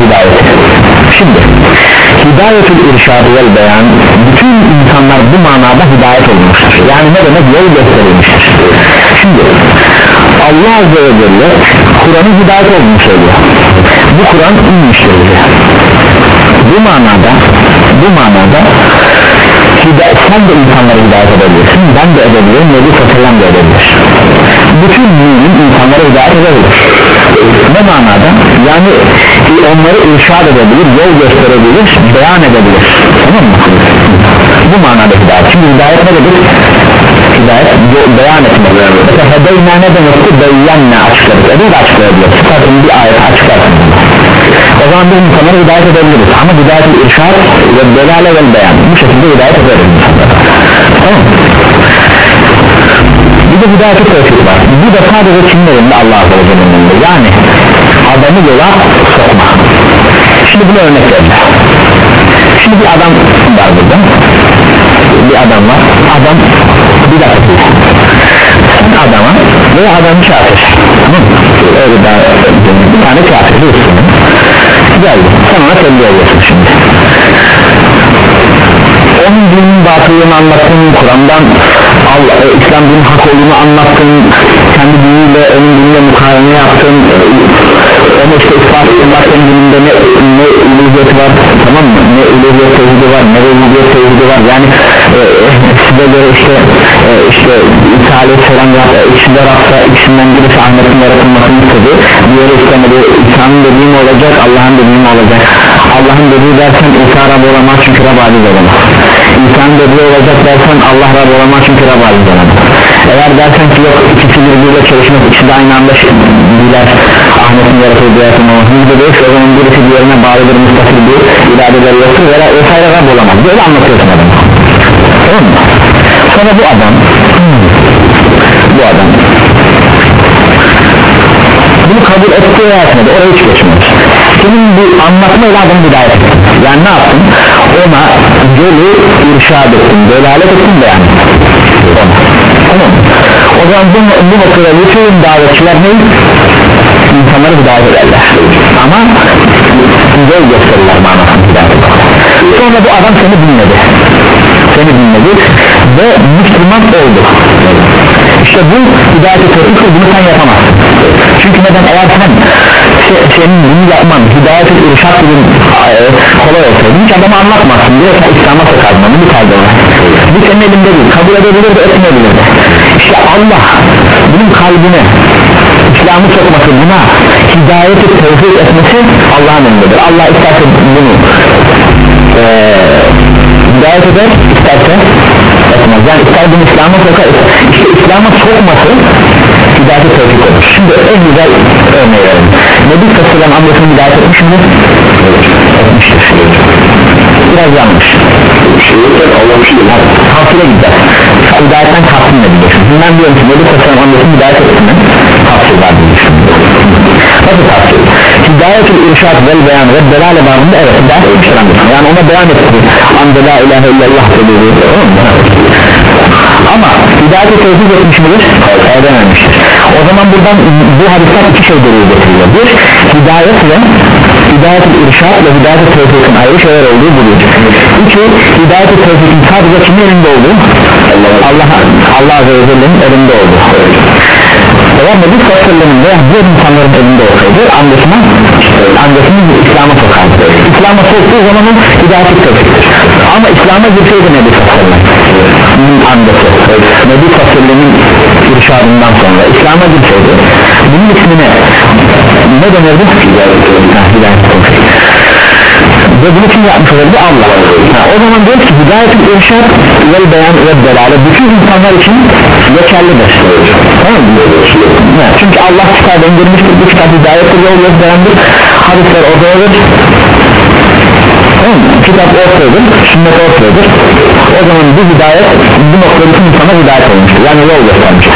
hidayet. Şimdi hidayetul irşad vel beyan bütün insanlar bu manada hidayet olmuştur. Yani ne demek? Yol gösterilmiştir. Şimdi Allah Azze ve Celle Kur'an'ın hidayet olduğunu söylüyor bu Kur'an inmiştir bize bu manada bu manada sen de insanları hidayet edebilirsin ben de edebilirim Nebi Sallam da edebilir. Bütün mümin insanlara hidayet edebilir. Ne manada? Yani onları irşad edebilir yol gösterebilir beyan edebilir. Tamam mı? Bu manada hidayet. Çünkü hidayet ne dedik? Hidayet beyan etmek. Mesela hedeyna ne demekti beyanna açıkladık edebilir açıklayabilir. Zaten bir ayet açıklarsın o zaman biz insanları hidayet edebiliriz. Ama hidayet irşad ve delale ve beyan. Bu şekilde hidayet ederiz insanlara tamam. Bir de hidayet tevfik var. Bu da sadece kimlerinde Allah Azze ve Celle'nin yani adamı yola sokma. Şimdi buna örnek verelim şimdi bir adam var burada. Bir adam var. Adam bir dakika. Sen adama veya adam kafir tamam. Öyle bir tane kafir sen ona tebliğ ediyorsun şimdi. Onun dinin batılığını anlattın Kur'an'dan e, İslam dinin hak olduğunu anlattın kendi diniyle onun dinine mukarene yaptın onu işte ispat ettin bak dininde ne, ne uluhiyeti var tamam mı? Ne uluhiyet tevhidi var ne tevhidi var. Yani e, size göre işte e, işte İsa'yı falan yap, e, ikisinde rafta ikisinden birisi Ahmet'in yaratılmasını istedi. Diğeri istemedi İsa'nın dediği mi olacak Allah'ın dediği mi olacak. Allah'ın dediği dersen İsa Rab olamaz çünkü Rab aciz olamaz. İsa'nın dediği olacak dersen Allah Rab olamaz çünkü Rab aciz olamaz. Eğer dersen ki yok ikisi birbiriyle çalışmak ikisi de aynı anda biler Ahmet'in yaratıldığı yaratılmamasını gibi değil o zaman birisi diğerine bağlıdır müstakil bir iradeleri yoktur veya vesaire Rab olamaz. Böyle anlatıyorsun adam tamam mı? sonra bu adam bu adam bunu kabul etti veya etmedi oraya hiç geçmiyor senin bu anlatmayla adamı hidayet ettin yani ne yaptın? Ona yolu irşad ettin delalet ettin de yani. Ona. Tamam o zaman bu, bu noktada bütün davetçiler ne? İnsanları hidayet ederler. Ama yol gösterirler manasını hidayet sonra bu adam seni dinledi. Seni dinledi ve Müslüman oldu. İşte bu hidayet-i tevfikle bunu sen yapamazsın. Çünkü neden? Eğer sen se, senin bunu yapman hidayet-i irşat gibi e, kolay olsaydı hiç adamı anlatmazsın. Direkt İslam'a sokardın onu bir kaldı bu senin elinde değil kabul edebilir de etmeyebilir de. İşte Allah bunun kalbine İslam'ı sokması buna hidayet-i tevfik etmesi Allah'ın elindedir Allah isterse bunu e, hidayet eder isterse etmez. Yani ister bunu İslam'a sokar işte İslam'a sokması hidayet-i tevfik olur. Şimdi en güzel örneği verelim. Nebi Sallallahu amcasını hidayet etmiş midir? etmiştir. Biraz yanlış. Kafire gider. Hidayetten kastın ne biliyorsun ben diyorum ki Nebi Sallallahu amcasını hidayet ettiğinden tafsir var diye düşünüyorum Nasıl tafsir? Hidayet-ül irşad vel beyan ve delale babında evet hidayet etmiştir yani ona beyan etti Ande la ilahe illallah dediği ama hidayet-i tevfik etmiş midir? edememiştir o zaman buradan bu hadisten iki şey delil getiriyor bir hidayet ve hidayet-i irşad ve hidayet-i tevfikin ayrı şeyler olduğu buluyor iki hidayet-i tevfikin sadece kimin elinde olduğu Allah Allah Azze ve Celle'nin elinde olduğu eğer Nebi Sallallahu veya diğer insanların elinde olsaydı amcasına amcasını İslam'a sokardı İslam'a soktuğu zaman o hidayet-i tevfiktir ama İslam'a girseydi Nebi Sallallahu amcası Nebi Sallallahu irşadından sonra İslam'a girseydi bunun ismine ne denirdi? hidayet ve bunu kim yapmış olurdu? Allah. Ha, o zaman diyor ki hidayet-ül irşad vel beyan ve delale bütün insanlar için geçerlidir. Tamam mı? Çünkü Allah kitap indirmiştir bu kitap hidayettir yol yok beyandır. Hadisler oradadır. Tamam mı? kitap ortadadır sünnet ortadadır o zaman bu hidayet bu noktada bütün insana hidayet olmuştur. Yani yol göstermiş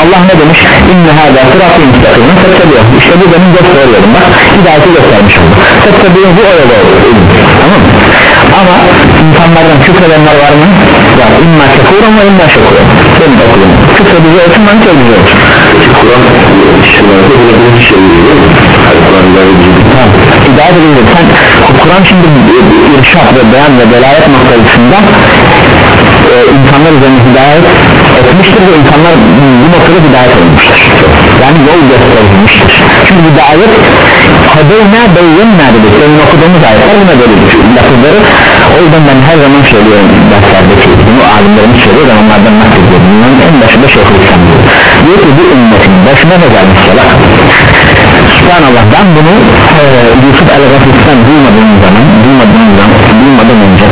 Allah ne demiş? İnne hâdâ sıratı müstakimin sebebiyor işte bu benim gösteriyorum bak hidayeti göstermiş oldu sebebiyor bu öyle oldu. Tamam ama insanlardan küfredenler var mı? Var imma şekuran ve imma şekuran senin okuyun küfredici olsun ben söyleyeceğim. Olsun Kur'an işlerde böyle bir şey değil mi? Kur'an'da bir Tamam. hidayet edilir sen Kur'an şimdi irşat ve beyan ve delalet noktasında e, insanlar üzerine hidayet etmiştir ve insanlar bu noktada hidayet olmuştur. Yani yol gösterilmiştir çünkü hidayet hadeyna beyyemna dedik. Senin okuduğumuz ayetler buna böyle lafızları o yüzden ben her zaman söylüyorum derslerdeki bunu alimlerimiz söylüyor ben onlardan naklediyorum bunların en başında Şeyhülislam diyor. Diyor ki bu ümmetin başına ne gelmiş ya? Subhanallah ben bunu e, Yusuf el-Rafis'ten duymadığım zaman duymadığım zaman duymadan önce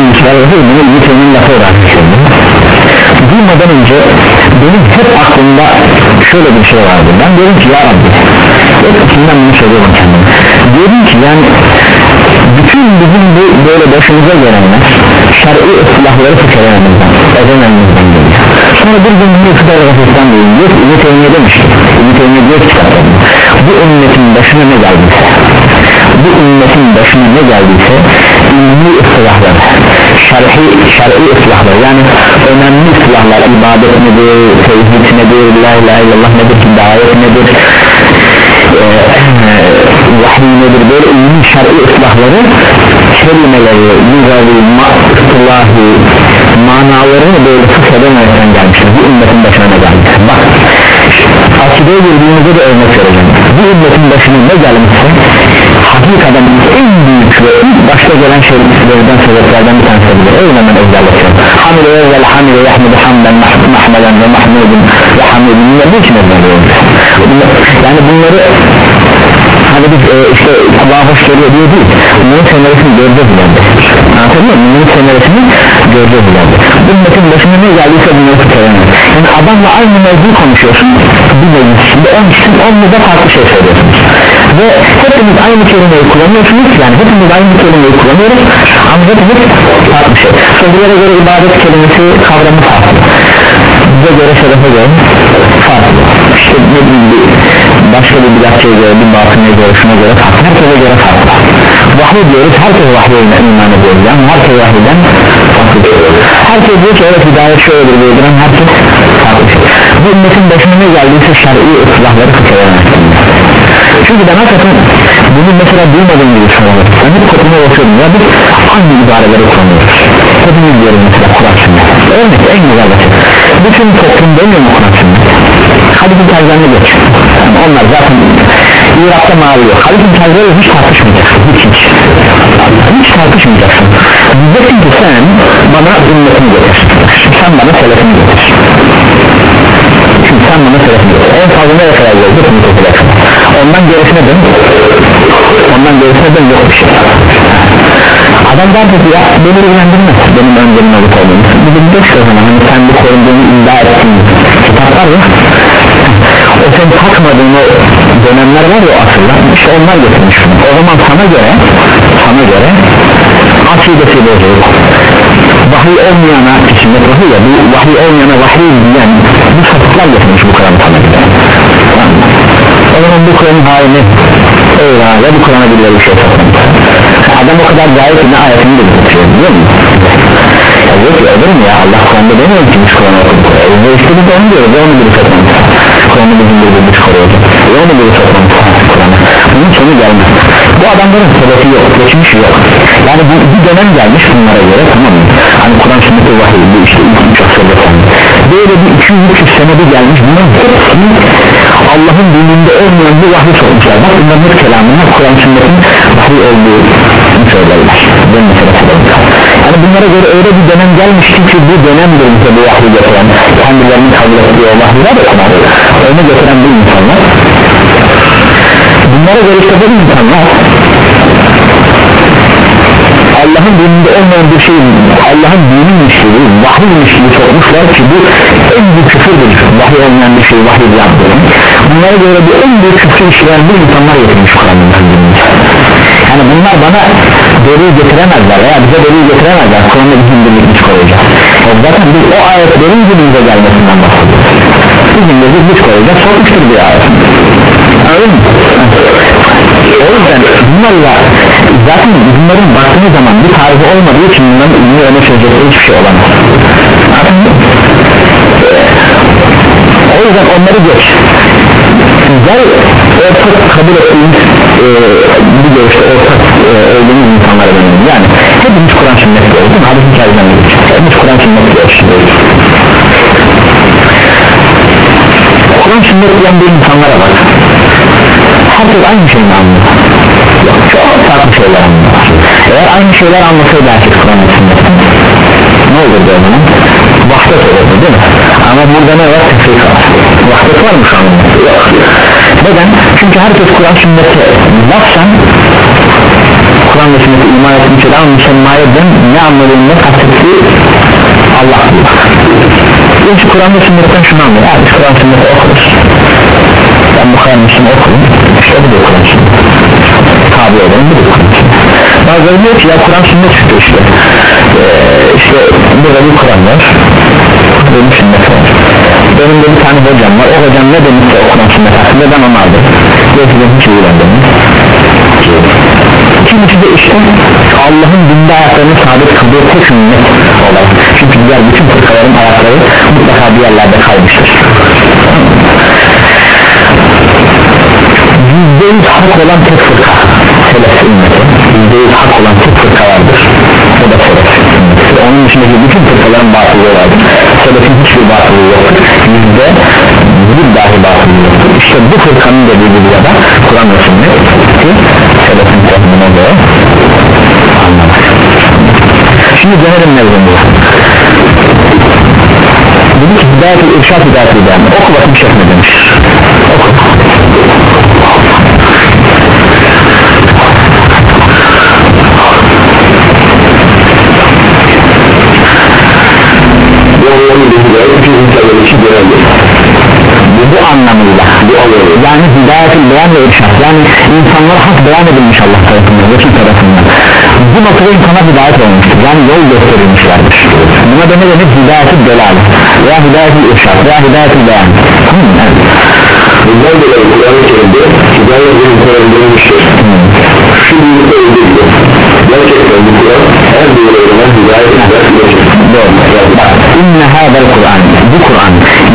şimdi el-Rafis bunu Yusuf'un lafı olarak düşündüm duymadan önce benim hep aklımda şöyle bir şey vardı. Ben dedim ki ya Rabbi hep içimden bunu söylüyorum kendime. Diyorum ki yani bütün bizim bu böyle başımıza gelenler şer'i ıslahları fıkherememizden edememizden geliyor. Sonra bir gün bunu Yusuf el-Rafis'ten duyuyorum diyor ki Ümit Eymiye demiş ki Ümit Eymiye diyor kitaplarında bu ümmetin başına ne geldiyse bu ümmetin başına ne geldiyse ilmi ıslahlar şerhi, şer'i ıslahlar yani önemli ıslahlar ibadet nedir, tevhid nedir, la ilahe illallah nedir, hidayet nedir e, vahiy nedir böyle ilmi şer'i ıslahları kelimeleri, lugavi, ma manalarını böyle fıkh edemezden gelmiştir bu ümmetin başına ne gelmiştir bak akideye girdiğimizde de örnek vereceğim. Bu ümmetin başına ne gelmişse hakikaten en büyük ve başta gelen şeylerden sebeplerden bir tanesi bilir öyle hemen özelleşiyor hamile evvel hamile yahmudu hamden mahmeden ve mahmudun ve hamidun bunlar ne için özelliyor yani bunları hani biz e, işte kulağa hoş geliyor diye değil bunların semeresini göreceğiz ileride anladın mı? bunların semeresini göreceğiz bu ümmetin başına ne geldiyse bunları tutarlar yani adamla aynı mevzu konuşuyorsun bir meclisinde on kişinin onlu da farklı şey söylüyorsunuz ve hepimiz aynı kelimeyi kullanıyorsunuz. Yani hepimiz aynı kelimeyi kullanıyoruz. Ama hepimiz farklı şey. Sözlere göre ibadet kelimesi kavramı farklı. Bize göre şerefe göre farklı. İşte ne bileyim başka bir bidatçıya göre bir batınıya göre şuna göre farklı. Herkese göre farklı. Vahiy diyoruz. Herkes vahiy iman ediyoruz. Yani herkes vahiyden farklı herkes diyor ki evet hidayet şöyledir ama herkes farklı şey. Bu ümmetin başına ne geldiyse şer'i ıslahları fıkhalarına çünkü ben hakikaten bunu mesela duymadığım gibi sorulur ben hep topluma bakıyorum ya biz aynı ibareleri kullanıyoruz? Hepimiz diyoruz mesela Kur'an sünnet örnek en güzel basit bütün toplum demiyor mu Kur'an sünnet Halif'in tarzlarını geç. Yani onlar zaten Irak'ta mavi yok. Halif'in tarzları hiç tartışmayacaksın hiç hiç. Hiç tartışmayacaksın diyeceksin ki sen bana ümmetini getir. Sen bana selefini getir. Çünkü sen bana selefini getir. En fazla ne kadar gelecek bunu ondan gerisine dön. Ondan gerisine dön yok bir şey. Adam der ki ya beni ilgilendirmez benim önceliğim olup olduğunu bizim de o zaman hani sen bu korunduğunu iddia ettiğin kitaplar ya o sen takmadığın o dönemler var ya aslında işte onlar getirmiş bunu. O zaman sana göre sana göre akidesi bozulur vahiy olmayana içinde vahiy ya bu vahiy olmayana vahiy diyen bu sapıklar getirmiş bu Kur'an'ı sana o zaman bu Kur'an'ın halini ya bu Kur'an'a birileri bir şey adam o kadar gayet ne ayetini de getiriyor biliyor musun? Ya yok ya olur mu ya? Allah Kur'an'da demiyor ki biz Kur'an'ı okuduk Evde istedi de onu diyoruz onu biri saklamış Kur'an'ı bizim birbirimiz koruyordu ya onu biri saklamış Kur'an'ı. Bunun sonu gelmez. Bu adamların sebebi yok geçmiş yok. Yani bu, bir dönem gelmiş bunlara göre tamam mı? Hani Kur'an sünneti vahiy bu işte ilk üç asırda böyle bir 200-300 senede gelmiş bunların hepsi Allah'ın dininde olmayan bir vahiy sormuşlar. Bak bunların hep kelamında Kur'an sünnetin vahiy olduğu söylerler. Ben mesela yani bunlara göre öyle bir dönem gelmişti ki bu dönemdir bize bu vahiy getiren kendilerinin kabul ettiği o vahiyler de Kur'an onu getiren bu insanlar. Bunlara göre işte bu insanlar Allah'ın dininde olmayan bir şey Allah'ın diniymiş gibi vahiymiş gibi sokmuşlar ki bu en büyük küfürdür. Vahiy olmayan bir şey vahiy yaptığım bunlara göre bu en büyük küfür işleyen bu insanlar getirmiş Kur'an'ın yani bunlar bana delil getiremezler veya bize delil getiremezler. Kur'an'da bizim birlikmiş koyacağız e zaten biz o ayetlerin günümüze gelmesinden bahsediyoruz. Bizim de birlik koyacağız sokmuştur bir ayet. Öyle o yüzden bunlarla zaten bunların baktığınız zaman bir tarihi olmadığı için bunların ünlü öne çözecekleri hiçbir şey olamaz o yüzden onları geç. Gel ortak kabul ettiğimiz e, bir görüşte ortak e, olduğumuz insanlara dönelim yani hepimiz Kur'an sünnet diyoruz değil mi? Hadis hikayeden hepimiz Kur'an sünnet diyoruz. Kur'an sünnet diyen bir insanlara bak. Herkes aynı şeyi anlıyor? Çok farklı şeyler anlıyor. Eğer aynı şeyler anlasaydı herkes Kur'an sünnetten ne olurdu o zaman? Vahdet olurdu değil mi ama burada ne var? Tefrik var vahdet var mı şu an? Neden? Çünkü herkes Kur'an sünneti lafsan Kur'an ve sünneti iman etmiş olan müsemmayeden ne anladığını kastettiği Allah çünkü Kur'an ve sünnetten şunu anlıyor yani Kur'an sünneti okuruz. Ben bu kadar Müslüm okuyayım işte bu da Kur'an sünneti. Tabi olalım bu da Kur'an sünneti. Bazıları diyor ki ya Kur'an sünnet çıktı işte işte burada bir Kur'an var. Benim sünnet var benim de bir tane hocam var. O hocam ne demişse o Kur'an sünnet hakkında ben onu aldım. Gerçekten hiç uygulandım kimisi de işte Allah'ın dinde ayaklarını sabit kıldığı tek sünnet olarak çünkü diğer bütün fırkaların ayakları mutlaka bir yerlerde kalmıştır. Yüzde yüz hak olan tek fırka. Selef ümmeti. Yüzde yüz hak olan tek fırka vardır. O da selef ümmeti onun dışındaki bütün fırkaların batılığı vardır. Selefin hiçbir batılığı yoktur. Yüzde bir dahi batıl yoktur. İşte bu fırkanın dediği gibi ya da Kur'an ve sünnet ki selefin tehmine göre anlamak şimdi dönelim mevzumuza dedi ki hidayet-ül irşad hidayet-ül beyan oku bakayım şeyh ne demiş. Oku Bu anlamda hidayet insanlar için geneldir bu, anlamıyla Bu yani hidayet-ül beyan ve irşad. Yani insanlara hak beyan edilmiş Allah tarafından Resul tarafından. Bu noktada insana hidayet olmuştur. Yani yol gösterilmişlerdir. Buna da ne denir? Hidayet-ül delal veya hidayet-ül irşad veya hidayet-ül beyan. Tamam mı? Bundan dolayı Kur'an-ı Kerim'de hidayet ve nitelendirilmiştir Şu büyükte öldü gibi Gerçekten bu Kur'an en doğru olan hidayet Doğru. Bak, inne hadel Kur'an bu Kur'an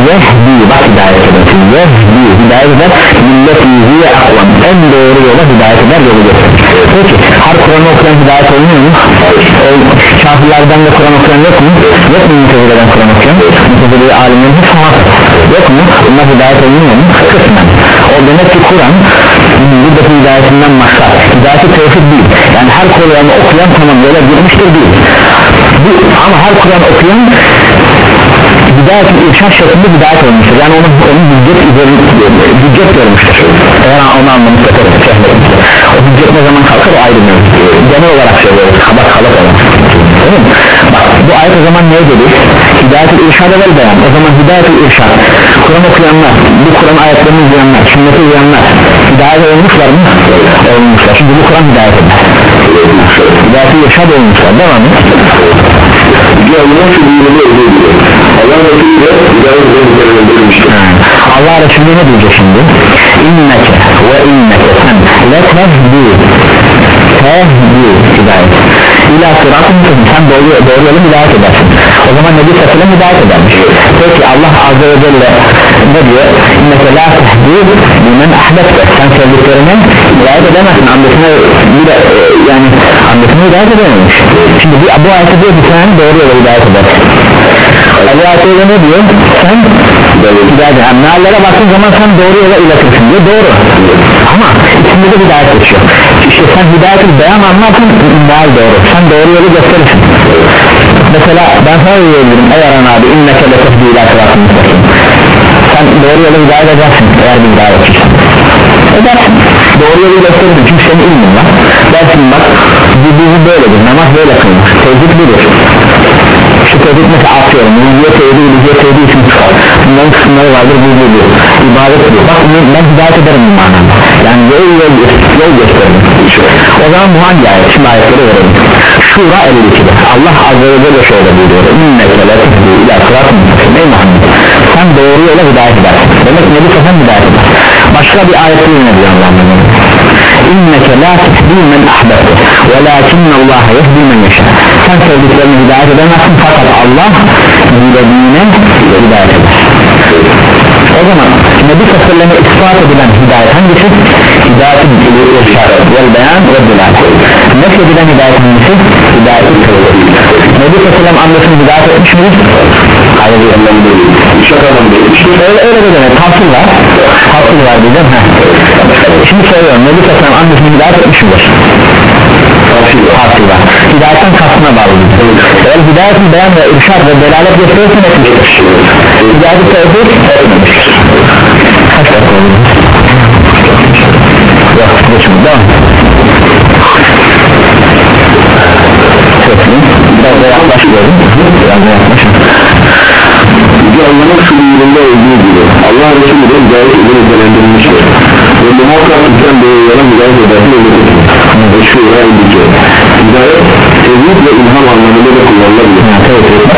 yehdi bak hidayet eder yehdi hidayet eder milleti hiye akvam en doğru yola hidayet eder yolu gösterir peki her Kur'an'ı okuyan hidayet olmuyor mu? kafirlerden de Kur'an okuyan yok mu? yok mu mütezileden Kur'an okuyan? mütezileli alimlerin muhakkak yok mu? bunlar hidayet olmuyor mu? kısmen o demek ki Kur'an buradaki hidayetinden maksat hidayeti tevhid değil. Yani her Kur'an'ı okuyan tamam yola girmiştir değil. Bu, ama her Kur'an okuyan hidayet irşad şeklinde hidayet olmuştur. Yani onun, onun hüccet hüccet görmüştür. Eğer onu anlamışsa o hüccet ne zaman kalkar o ayrı mevzu. Genel olarak söylüyoruz kabak kabak olarak Değil bu ayet o zaman ne dedi? Hidayet-ül irşad evvel beyan. O zaman hidayet-ül irşad. Kur'an okuyanlar bu Kur'an ayetlerini uyanlar sünneti uyanlar hidayet olmuşlar mı? olmuşlar. Şimdi bu Kur'an hidayet eder. Hidayet-ül irşad olmuşlar. Devam et. Gibi Allah Resulü ne diyecek şimdi? İnneke ve inneke. Sen le tehdi tehdi hidayet ila sıratın sen doğru, doğru yolu hidayet edersin o zaman Nebi Sallam hidayet edermiş. Peki Allah Azze ve Celle ne diyor? İnneke la tehdi bimen ahbette sen sevdiklerine hidayet edemezsin. Amdesine bir de, e, yani amdesine hidayet edememiş. Şimdi bu, bu ayette diyor ki sen doğru yola hidayet edersin. Allah Teala ne diyor? Sen hidayet yani meallere baktığın zaman sen doğru yola iletirsin diyor. Doğru. Ama içinde de hidayet geçiyor. İşte sen hidayetin beyan anlarsın meal doğru. Sen doğru yolu gösterirsin mesela ben sana diyebilirim ey Aran abi inneke le tehdi ila sen doğru yolu hidayet edersin eğer bir hidayet etmişsin edersin. Doğru yolu gösterirsin çünkü senin ilmin var. Dersin bak bu bizi böyledir namaz böyle kılmış tevhid budur. Şu tevhid mesela atıyorum Müziğe tevhid, müziğe tevhid için bunların kısımları vardır bu bu bu ibadet bu bak ben hidayet ederim bu manada. Yani yol yol, yol gösteririm. O zaman bu hangi ayet? Şimdi ayetleri verelim Şura 52'de Allah Azze ve Celle şöyle buyuruyor. İnneke la tehdi ila ey Muhammed sen doğru yola hidayet edersin. Demek Nebi Sefem hidayet eder? Başka bir ayette yine diyor Allah'ın inneke la tehdi men ahbette velakinne Allah yehdi men yeşâ. Sen sevdiklerini hidayet edemezsin. Fakat Allah dilediğine hidayet eder o zaman Nebi Sallallahu ispat edilen hidayet hangisi? Hidayet-i irşad vel beyan ve dilal Nefs edilen hidayet hangisi? Hidayet-i tevhid Nebi Sallallahu anlasını hidayet etmiş miyiz? Hayır Şak anlamda öyle, öyle de demek tafsir var tafsir var diyeceğim Heh. şimdi söylüyorum Nebi Sallallahu anlasını hidayet etmiş midir? Tafsir var. Hidayetten kastına bağlı eğer hidayetin beyan ve irşad ve delalet gösterirsen etmiştir hidayet-i tevhid etmemiştir. Kaç dakika oldu? yok geçin devam. Biraz da yaklaşıyorum. Biraz da yaklaşın Bir anlamak şu büyüğünde olduğu gibi. Allah Resulü de hidayet ile nitelendirilmiştir Ve muhakkak sen doğru yola hidayet edersin öğretirsin Ve şu yola indiki Hidayet tevhid ve ilham anlamında da kullanılabilir. Ha, tevhid.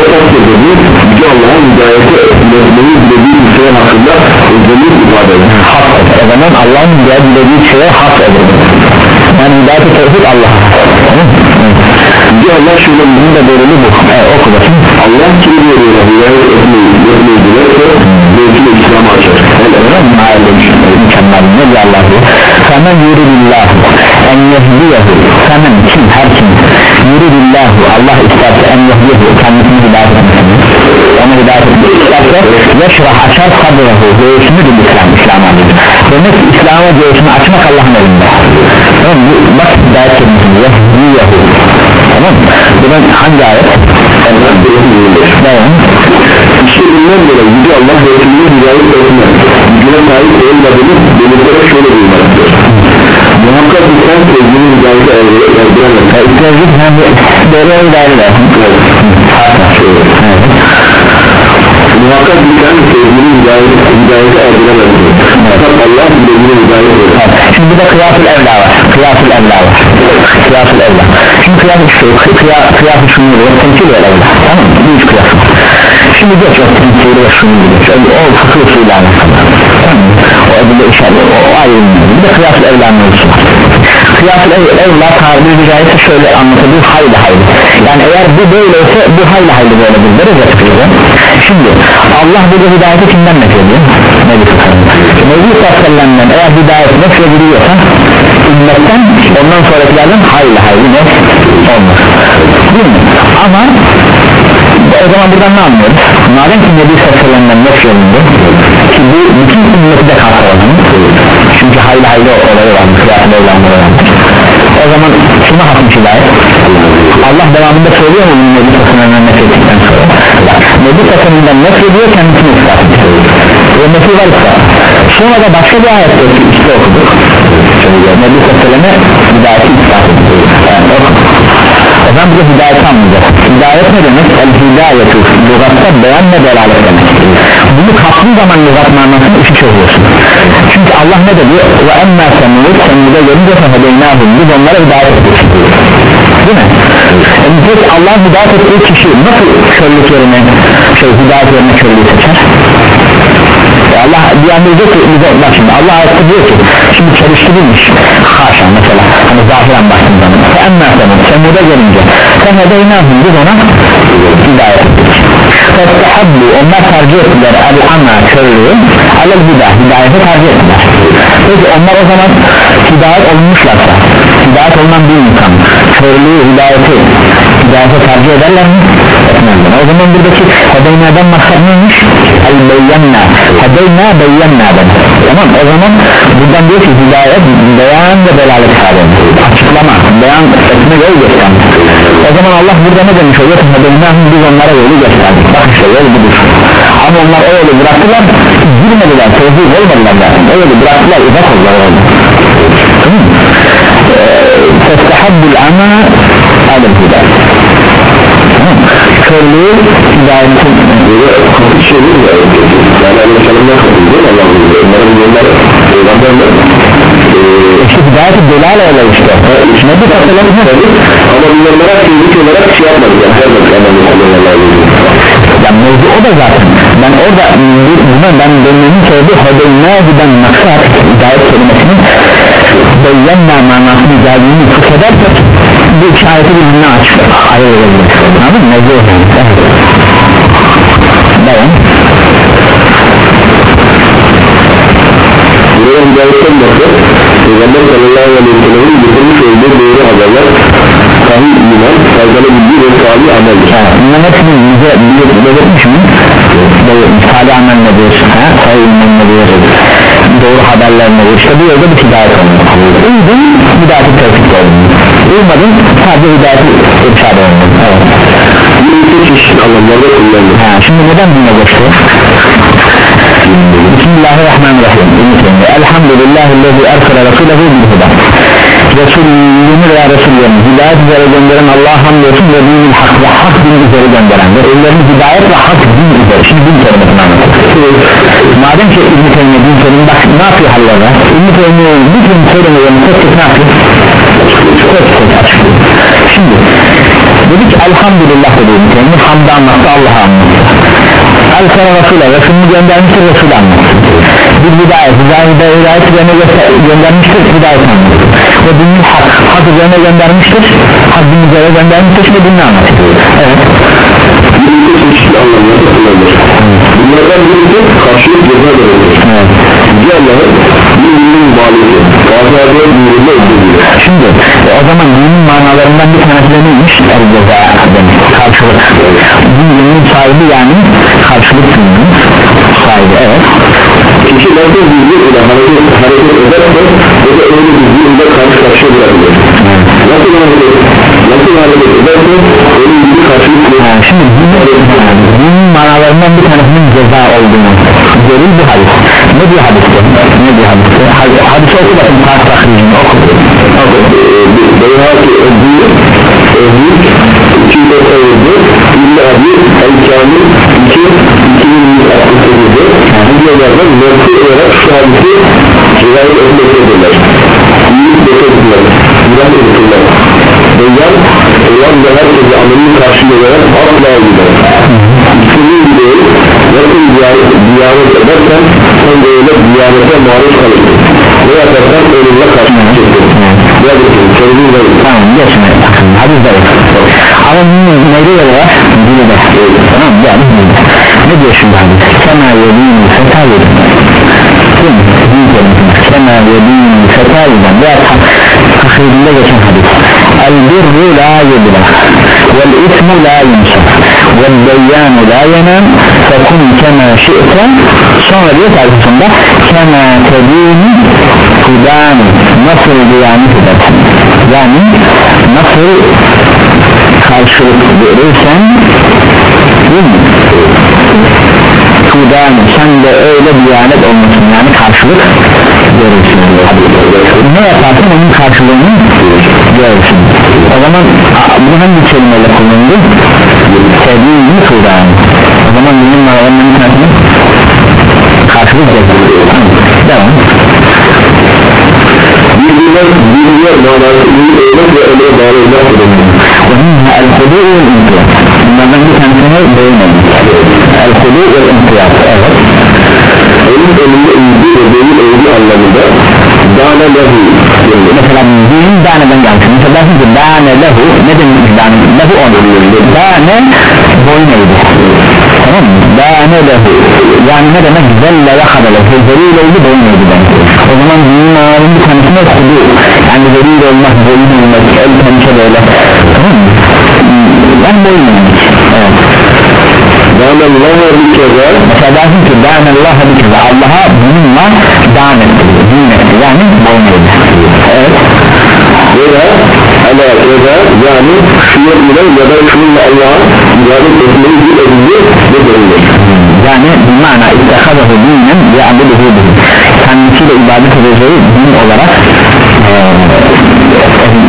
O takdirde bu Yüce Allah'ın hidayeti etmeyi dilediği bir şey hakkında özellik ifade eder. Hak o zaman Allah'ın hidayet dilediği şeye hak olur yani hidayet-i tevhid Allah'a Allah şöyle bunun da delili bu evet, oku bakayım Allah kimi diyor hidayet etmeyi etmeyi dilerse Mevkile İslam'a açar. Öyle mi? Mahalle mükemmel ne diyor Allah diyor. Femen yuridillahu en yehdiyehu. Femen kim? Her kim? Yuridillahu. Allah isterse en yehdiyehu. Kendisini hidayet etmesini ona hidayet etmek isterse sadrehu göğsünü bil İslam İslam adı demek İslam'a göğsünü açmak Allah'ın elinde. Bak hidayet kelimesini yehdiyehu tamam bu da hangi ayet? Devam. İşte bundan dolayı Yüce Allah Resulü'nü hidayet etmez. Gücüne sahip olmadığını belirterek şöyle buyurmaktadır. Muhakkak ki sen sevginin hidayeti erdiremez. Tevhid hem de hidayet eder Muhakkak ki sen sevginin hidayeti, hidayeti erdiremezsin. Fakat Allah sevgini hidayet eder. Şimdi bir de kıyasıl evla var. Kıyasıl evla var. Kıyasıl evla. Şimdi kıyasıl şu kıya, Kıyasıl şunu diyor Temsil evla Tamam mı? Bu üç kıyas var. Şimdi geç o temsili ve şunu diyor. Şöyle o fıkıh usulü mı? O ödülü işaret O, o ayrı bir de kıyasıl evla mevzusu var. Kıyasıl ev, evla tabiri caizse şöyle anlatılır hayli hayli. Yani eğer bu böyleyse bu hayli hayli böyledir ya fıkıhda. Şimdi Allah burada hidayeti kimden nefediyor? Nebi Fıkıh'ın Nebi Sallallahu eğer hidayet nefediliyorsa ümmetten ondan sonrakilerden hayli hayli ne olmaz değil mi? ama o zaman buradan ne anlıyoruz? madem ki Nebi Sallallahu nefedildi ki bu bütün ümmeti de kapsar çünkü hayli hayli olayı var kıyafet evlenmeleri var o zaman kime hatmış hidayet? Allah devamında söylüyor mu Nebi Sallallahu nefrettikten sonra Nebi Sallallahu nefrediyor kendisini ısrar ediyor ve nefi var ısrar sonra da başka bir ayette işte okuduk. Nebi Sallallahu hidayeti ısrar ediyor yani okuduk o zaman burada hidayet anlayacağız. Hidayet ne demek? el hidayetu lügatta beyan ve delalet demek. Bunu kaptığın zaman lügat manasını işi çözüyorsun. Çünkü Allah ne dedi? Ve emmâ semûd semûd'a gelince fehedeynahu biz onlara hidayet ettik değil mi? Yani peki Allah hidayet ettiği kişi nasıl körlük yerine şey hidayet yerine körlüğü seçer? E Allah anda diyor ki bize bak şimdi Allah ayette diyor ki şimdi çalıştırılmış haşa mesela hani zahiren baktığın zaman. Emmâ semûd semûd'a gelince fehedeynahu biz ona hidayet ettik Festehabbu onlar tercih ettiler. El ama körlüğü. Alel hidayet hidayete tercih ettiler. Peki onlar o zaman hidayet olmuşlarsa hidayet olunan bir insan körlüğü hidayeti hidayete tercih ederler mi? etmezler. O zaman buradaki hedeyna'dan maksat neymiş? el beyyenna hedeyna beyyenna tamam o zaman buradan diyor ki hidayet beyan ve delalet sağlıyor açıklama beyan etme yol göstermek o zaman Allah burada ne demiş oluyor? hedeyna biz onlara yolu gösterdik bak işte yol budur ama onlar o yolu bıraktılar girmediler tevhid olmadılar zaten o yolu bıraktılar uzak oldular mı? testehabbul ama adem tamam körlüğü hidayetin değil mi? Yani hani Aleyhisselam'dan kapıldı değil mi Allah'ın yolları Peygamberler işte hidayeti delal olayı işte ne bu tasarlamış Ama bunlar merak edildik olarak şey yapmadı yani mevzu o da zaten. Ben orada bu- buna ben dönmemin sebebi hedennâhiden maksat hidayet kelimesinin beyyenna manasını geldiğini fıkhedersek bu iki ayeti birbirine aç ayırabilir anladın mı? mevzu o yani evet. devam Hidayetten bakıyor Peygamber sallallahu aleyhi ve sellem'in getirmiş olduğu doğru haberler sahih iman, faydalı bilgi ve salih ameldir Ha, bunların hepsini bize belirtmiş mi? Salih amel nedir? Ha? Sahih iman nedir? Doğru haberler nedir? İşte bu yolda bir hidayet olmalı. Uydun, hidayeti tevfik olmalı. Uymadın, sadece hidayeti irşad olmalı. Evet. Bu iki çeşit alanlarda kullanılır şimdi neden bununla geçti? Bismillahirrahmanirrahim. Elhamdülillahi'llezî ersele rasulehu bil huda. Resulünü veya Resullerini hidayet üzere gönderen Allah'a hamdolsun ve dinin hak ve hak din üzere gönderenler ellerini hidayet ve hak din üzere şimdi din kelimesini anlatıyor madem ki İbn-i Teymiye din kelimesi bak ne yapıyor hallerine İbn-i Teymiye bütün kelimelerini tek tek ne yapıyor? Tek tek açıklıyor. Şimdi dedi ki elhamdülillah dedi İbn-i Teymiye hamdı anlattı Allah'a anlattı El-Kara Resul'e Resulünü göndermiştir Resul anlattı bir hidayet hidayet hidayet üzerine göndermiştir hidayet anlattı ve dinin hak hak üzerine göndermiştir. Hak din üzerine göndermiştir ve dinini anlatıyor evet. İki çeşitli anlamlarda kullanılır Bunlardan birisi karşılık ceza verilir evet. Allah'ın bir bilinin bağlılığı Bazı adaya buyurduğunda öldürülür Şimdi e, o zaman dinin manalarından bir tanesi de neymiş? El ceza demek. Karşılık. Bu dinin sahibi yani karşılık dinin sahibi evet kişi nasıl düzgün ile hareket, hareket ederse o da öyle düzgün ile karşı karşıya bırakılır nasıl hareket nasıl hareket ederse öyle düzgün karşılık Ha, şimdi bunun, manalarından bir tanesinin ceza olduğunu görür bu hadis ne diyor hadiste ne diyor hadiste hadis, hadis oku bakın fark tahricini oku Beyhaki Ödül Ödül 297 İbni Abi El-Kamil 2 2167 Videolarda nefsi olarak şu hadisi rivayet etmektedirler İyilik bekledirler Biraz edilirler Beyan olan ve herkese amelin karşılığı olarak asla gider İkisinin gibi nasıl diyanet edersen sen de öyle diyalete maruz kalırsın ne yaparsan ölümle karşılaşacaksın ne yapacaksın sorunun da tamam geçme hadis yok ama bunun neyde yolu var dili de tamam mı yani dili ne diyor şimdi hadis kema yedin feta yedin değil mi? Din kelimesi. kema yedin feta yedin veya tahririnde geçen hadis el birru la yedila vel ismu la yumsa vel beyyanu la yenem fekun kema şi'te sonra diyor tarifinde kema tedini tudani nasıl diyanet edersin yani nasıl karşılık verirsen değil mi? Tudani sen de öyle diyanet olmasın. Yani karşılık görürsün ne yaparsan onun karşılığını görürsün. O zaman bunu hangi kelimeyle kullanıldı? Tedini tudani o zaman bunun manalarının bir karşılık görürsün devam birbirine birbirine manası iyi eğmek ve emre bağlı olmak ومنها الخضوع والانقياد bunlardan bir tanesini beğenelim el-hudu ve el-inqiyad evet onun önünde iyiydi ve benim eğdi anlamında dâne lehu yani mesela din daneden gelmiş mesela ben şimdi dane lehu ne demek dane lehu onu dane boyun eğdi tamam mı dane lehu yani ne demek zelle ve hadale zelil oldu boyun eğdi o zaman dinin ağabeyinin bir tanesine hudu yani zelil olmak boyun eğmek el pençe böyle tamam mı ben boyun eğmek evet dâne Allah'a bir kere Mesela dersin ki dâne Allah'a bir kere Allah'a bununla dâne etti, din etti yani boyun eğdi Evet veya ala keza yani şuna ile ya da şununla Allah'a ibadet etmeyi bir edildi ve görülür yani bir mana ittehadahu dinen ve abuduhu bihi. Kendisiyle ibadet edeceği din olarak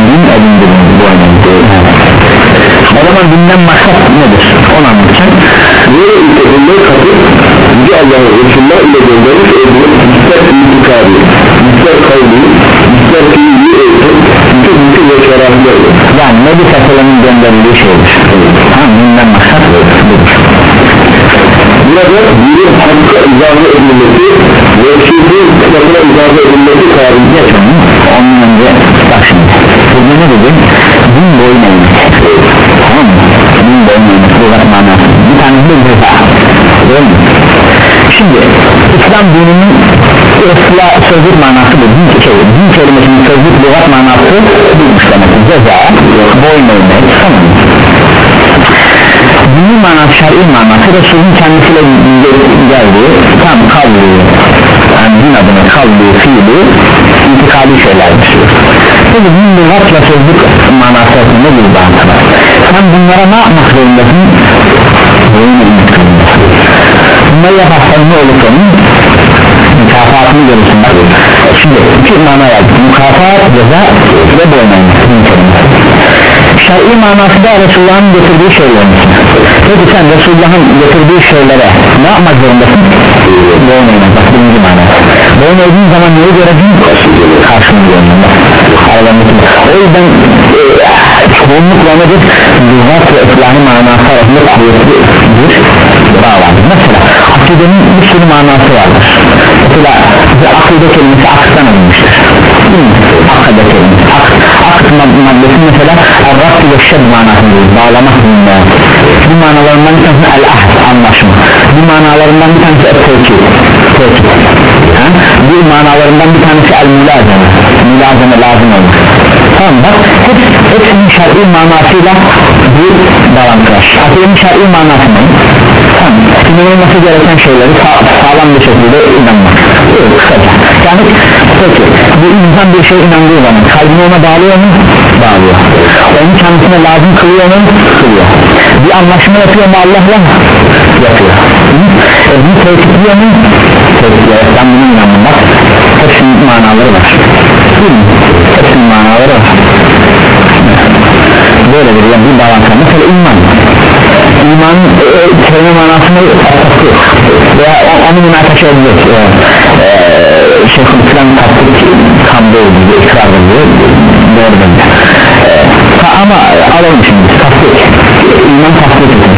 din edindirin bu önemli o zaman dinden maksat nedir? Onu anlatacak Böyle ülkesinde katıp Yüce Allah'ın Resulullah ile göndermiş olduğu ister itikadi, ister kavli, ister fiili eğitim, bütün ve şerahlardır. yani Nebi Sallallahu gönderildiği şeydir tamam dinden maksat budur Burada dinin hakka izahı edilmesi ve şirkin kısmına izahı edilmesi tarihinde onun önce bak şimdi. Burada ne dedi? Din boyun eğmek tamam mı? Din boyun eğmek bu olarak manası. Bir tanesi de ceza değil mi şimdi İslam dininin ıslah sözlük manası bu. Din, şey, din kelimesinin sözlük lügat manası buymuş demek ceza boyun eğmek tamam. Dini manası şer'i manası Resulün kendisiyle geldi tam kavli yani din adına kavli fiili intikali şeylerdir peki din lügat ve sözlük manası arasında bir bağıntı var? Sen bunlara ne yapmak zorundasın? Boyun eğmek bunları yaparsan ne olur senin mükafatını görürsün. Bak şimdi iki mana yazdık. Mükafat ceza ve boyun. Eğmek din kelimesi şer'i manası da Resulullah'ın getirdiği şeyler. Peki sen Resulullah'ın getirdiği şeylere ne yapmak zorundasın? boyun eğmek bak birinci manası boyun eğdiğin zaman neyi göreceksin? karşını aralarındaki o yüzden e, çoğunlukla nedir? lügat ve islahi manası arasında kuvvetli bir bağ mesela akidenin bir sürü manası vardır. Mesela akide kelimesi akıttan alınmıştır akide kelimesi. Ak, akıt maddesi mesela arrabtı ve şed manasında bağlamak bununla bu manalarından bir tanesi el-ahd anlaşma. Bu manalarından bir tanesi el-tevkid. Bu manalarından bir tanesi el-mülazeme. Mülazeme lazım olur. Tamam bak hep, hepsinin şer'i manasıyla bir bağlantılar akidenin şer'i manası? İnanılması gereken şeyleri sa- sağlam bir şekilde inanmak Evet, kısaca yani peki bir insan bir şey inandığı zaman kalbini ona bağlıyor mu? bağlıyor onu kendisine lazım kılıyor mu? kılıyor bir anlaşma yapıyor mu Allah'la? yapıyor Hı? e, bunu tevkitliyor mu? tevkitliyor ben bunu inandım bak hepsinin manaları var mi? hepsinin manaları var böyle bir yani bir bağlantı mesela iman iman e, kelime manasını tasdik veya o- onu münakaşa ediyoruz e, e, Şeyhülislam tasdik kamda ediyor ikrar ediyor doğru bence e, ama alalım şimdi. Tasdik iman ediyor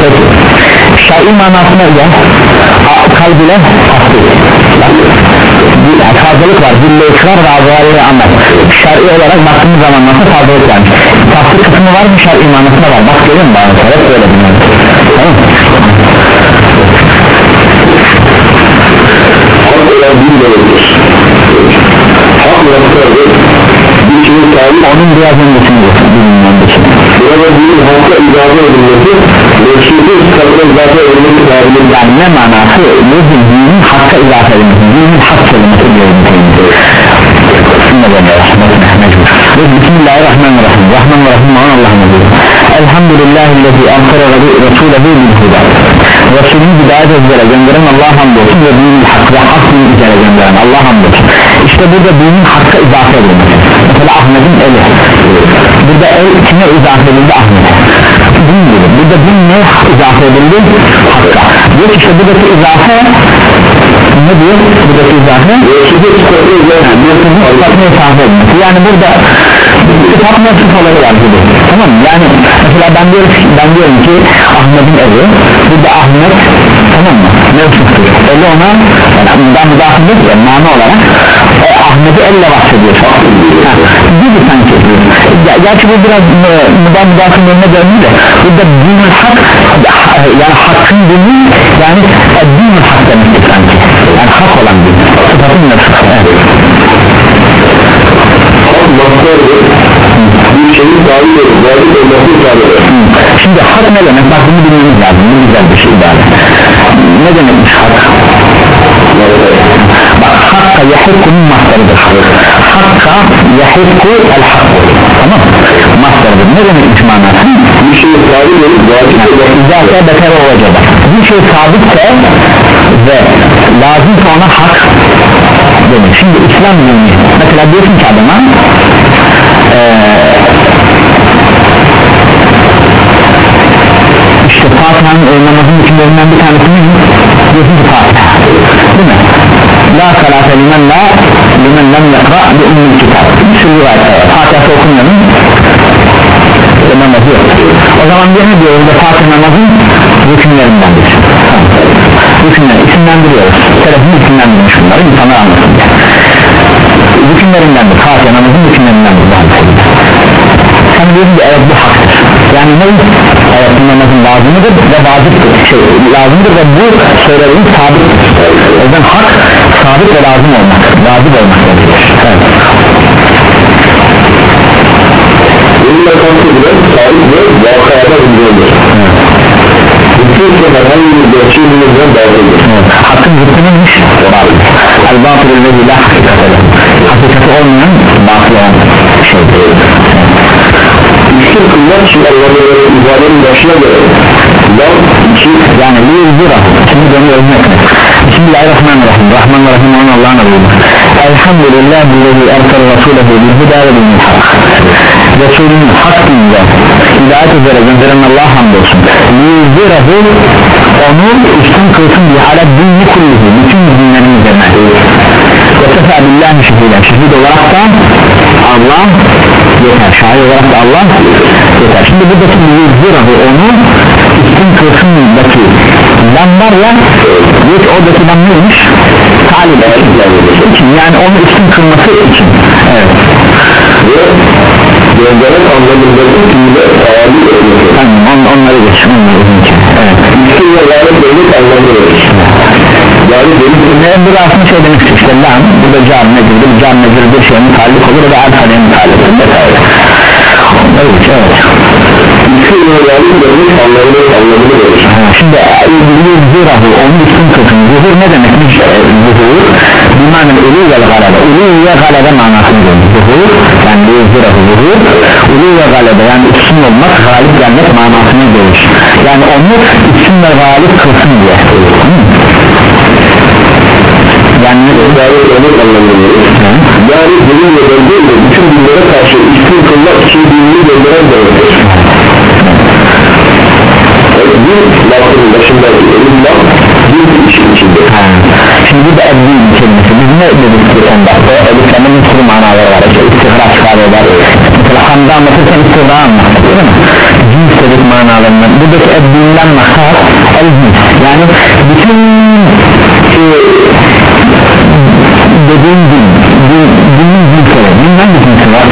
peki. Şer'i manasına gel. Kalb ile yani fazlalık var dille ikrar ve azaliyle amel şer'i olarak baktığımız zaman nasıl fazlalık var? Tasdik kısmı var mı? Şer'i manasında var. Bak görüyor musun? Bana hep böyle tamam onun biraz öncesini bilmiyorum burada dinin halka izafe edilmesi mevşutu sıfatına izafe edilmesi yani ne manası Elhamdülillahillazi ankara Resulehu bil huda Resulünü hidayet üzere gönderen Allah'a hamdolsun ve dinin hak ve hak dinin üzere gönderen Allah'a hamdolsun. İşte burada dinin hakka izafe edilmesi mesela Ahmet'in eli. Burada el kime izafe edildi? Ahmet'e. Din gibi. Burada din ne izafe edildi? Hakka. Diyor işte buradaki izafe ne diyor? Buradaki izafe mevşutu sıfatına izafe edilmesi yani burada sıfat ne sıfaları var gibi tamam yani mesela ben diyorum, ben diyorum ki Ahmet'in evi burada Ahmet tamam mı? Mevsuftur eli ona yani ben müdahil yok ya mana olarak e, Ahmet'i elle bahsediyor ha, gibi sanki Ger- gerçi bu biraz e, müdahil müdahil önüne döndü de burada dinül hak yani hakkın dini yani e, dinül hak demektir sanki. Yani hak olan din. Sıfatın nefsi. Evet. Bir şeyin sahibi zahir olması tabidir Şimdi hak ne demek? Bak bunu bilmemiz lazım. Bu güzel bir şey ibare. Ne demekmiş hak? Bak hakka yahikkunun mastarıdır. Hakka yahikku el hakku. Tamam Mastarıdır. Ne demekmiş manası? bir şeyin sahibi olup vacip olması İzâse beter olacak. Bir şey sabitse ve lazımsa ona hak demek. Şimdi İslam dini mesela diyorsun ki adama işte Fatiha'nın e, namazın hükümlerinden bir tanesi ne? Diyorsun ki Fatiha. Değil mi? La salate limen la limen lem yakra bi ummul kitab. Bir sürü var. Fatiha'sı okunmuyorun e, namazı yok. O zaman diye ne diyor? Burada Fatih namazın hükümlerindendir hükümler isimlendiriyoruz. Telefonu isimlendirmiş bunları insanlar anlasın diye hükümlerindendir. Fatih namazın hükümlerindendir. Daha bir sen diyorsun ki evet bu haktır. Yani ne evet bu namazın lazımıdır ve vaciptir. Şey, lazımdır ve bu söylediğin sabittir. O yüzden hak sabit ve lazım olmak vacip olmak gerekir. Evet. Bununla kastedilen sahip ve vakada uyguladır. Bütün herhangi bir gerçeğimizden bağlıdır. evet. hakkın zıttı neymiş? batıl el batıl ve la hakikate hakikati olmayan batıl olan şey Üstün kılmak için Allah'ın ibadenin başına göre Lam iki yani bir zira şimdi beni örnek Bismillahirrahmanirrahim Rahman ve Rahim olan Allah'ın adıyla Elhamdülillah Billezi ersel Resulehu bil huda ve bil hak Resulün hak dinle hidayet üzere gönderen Allah'a hamdolsun. Liyuzirahu onu üstün kılsın bir alet dinli kulluhu bütün dinlerin üzerine. Ve sefa billahi şehiden. Şehid olarak da Allah yeter. Şahit olarak da Allah yeter. Şimdi buradaki liyuzirahu onu üstün kılsındaki lam var ya ki oradaki neymiş? Talip için. Yani onu üstün kılması için. Evet ve gönderen anlamındaki fiile tabi olması. tamam on, onları geç onları geç evet ve lanet devlet anlamı verir. Yani devlet burada aslında şey demek istiyor işte lam burada car necirdir car necir bir şeye mutallik olur ve alfaya mutallik vesaire onları geç evet fiilini yani görmüş anlamını anlamını Ha, Şimdi yuhurahu onun üstün kısmı zuhur ne demekmiş e, zuhur bimanın ulu ve galebe ulu ve galebe manasını görür zuhur yani yuhurahu zuhur ulu ve galebe yani üstün olmak galip gelmek manasını görür yani onu üstün ve galip kılsın diye Hı? yani yani örnek anlamını verir yani bunun ve benzerle bütün dinlere karşı üstün kılmak için dinini gönderen demektir Din lafının başındaki elim laf din işin içinde. Şimdi da eddin kelimesi. Biz ne dedik geçen dakika eliflerin bir sürü manaları var. İşte istihraç çıkarıyorlar mesela hamda anlatırken istihra anlatır değil mi? Cins dedik manalarından. Buradaki eddinden maksat el cins. Yani bütün e, dediğin din din- dinin cinsleri din hangi cinsi var?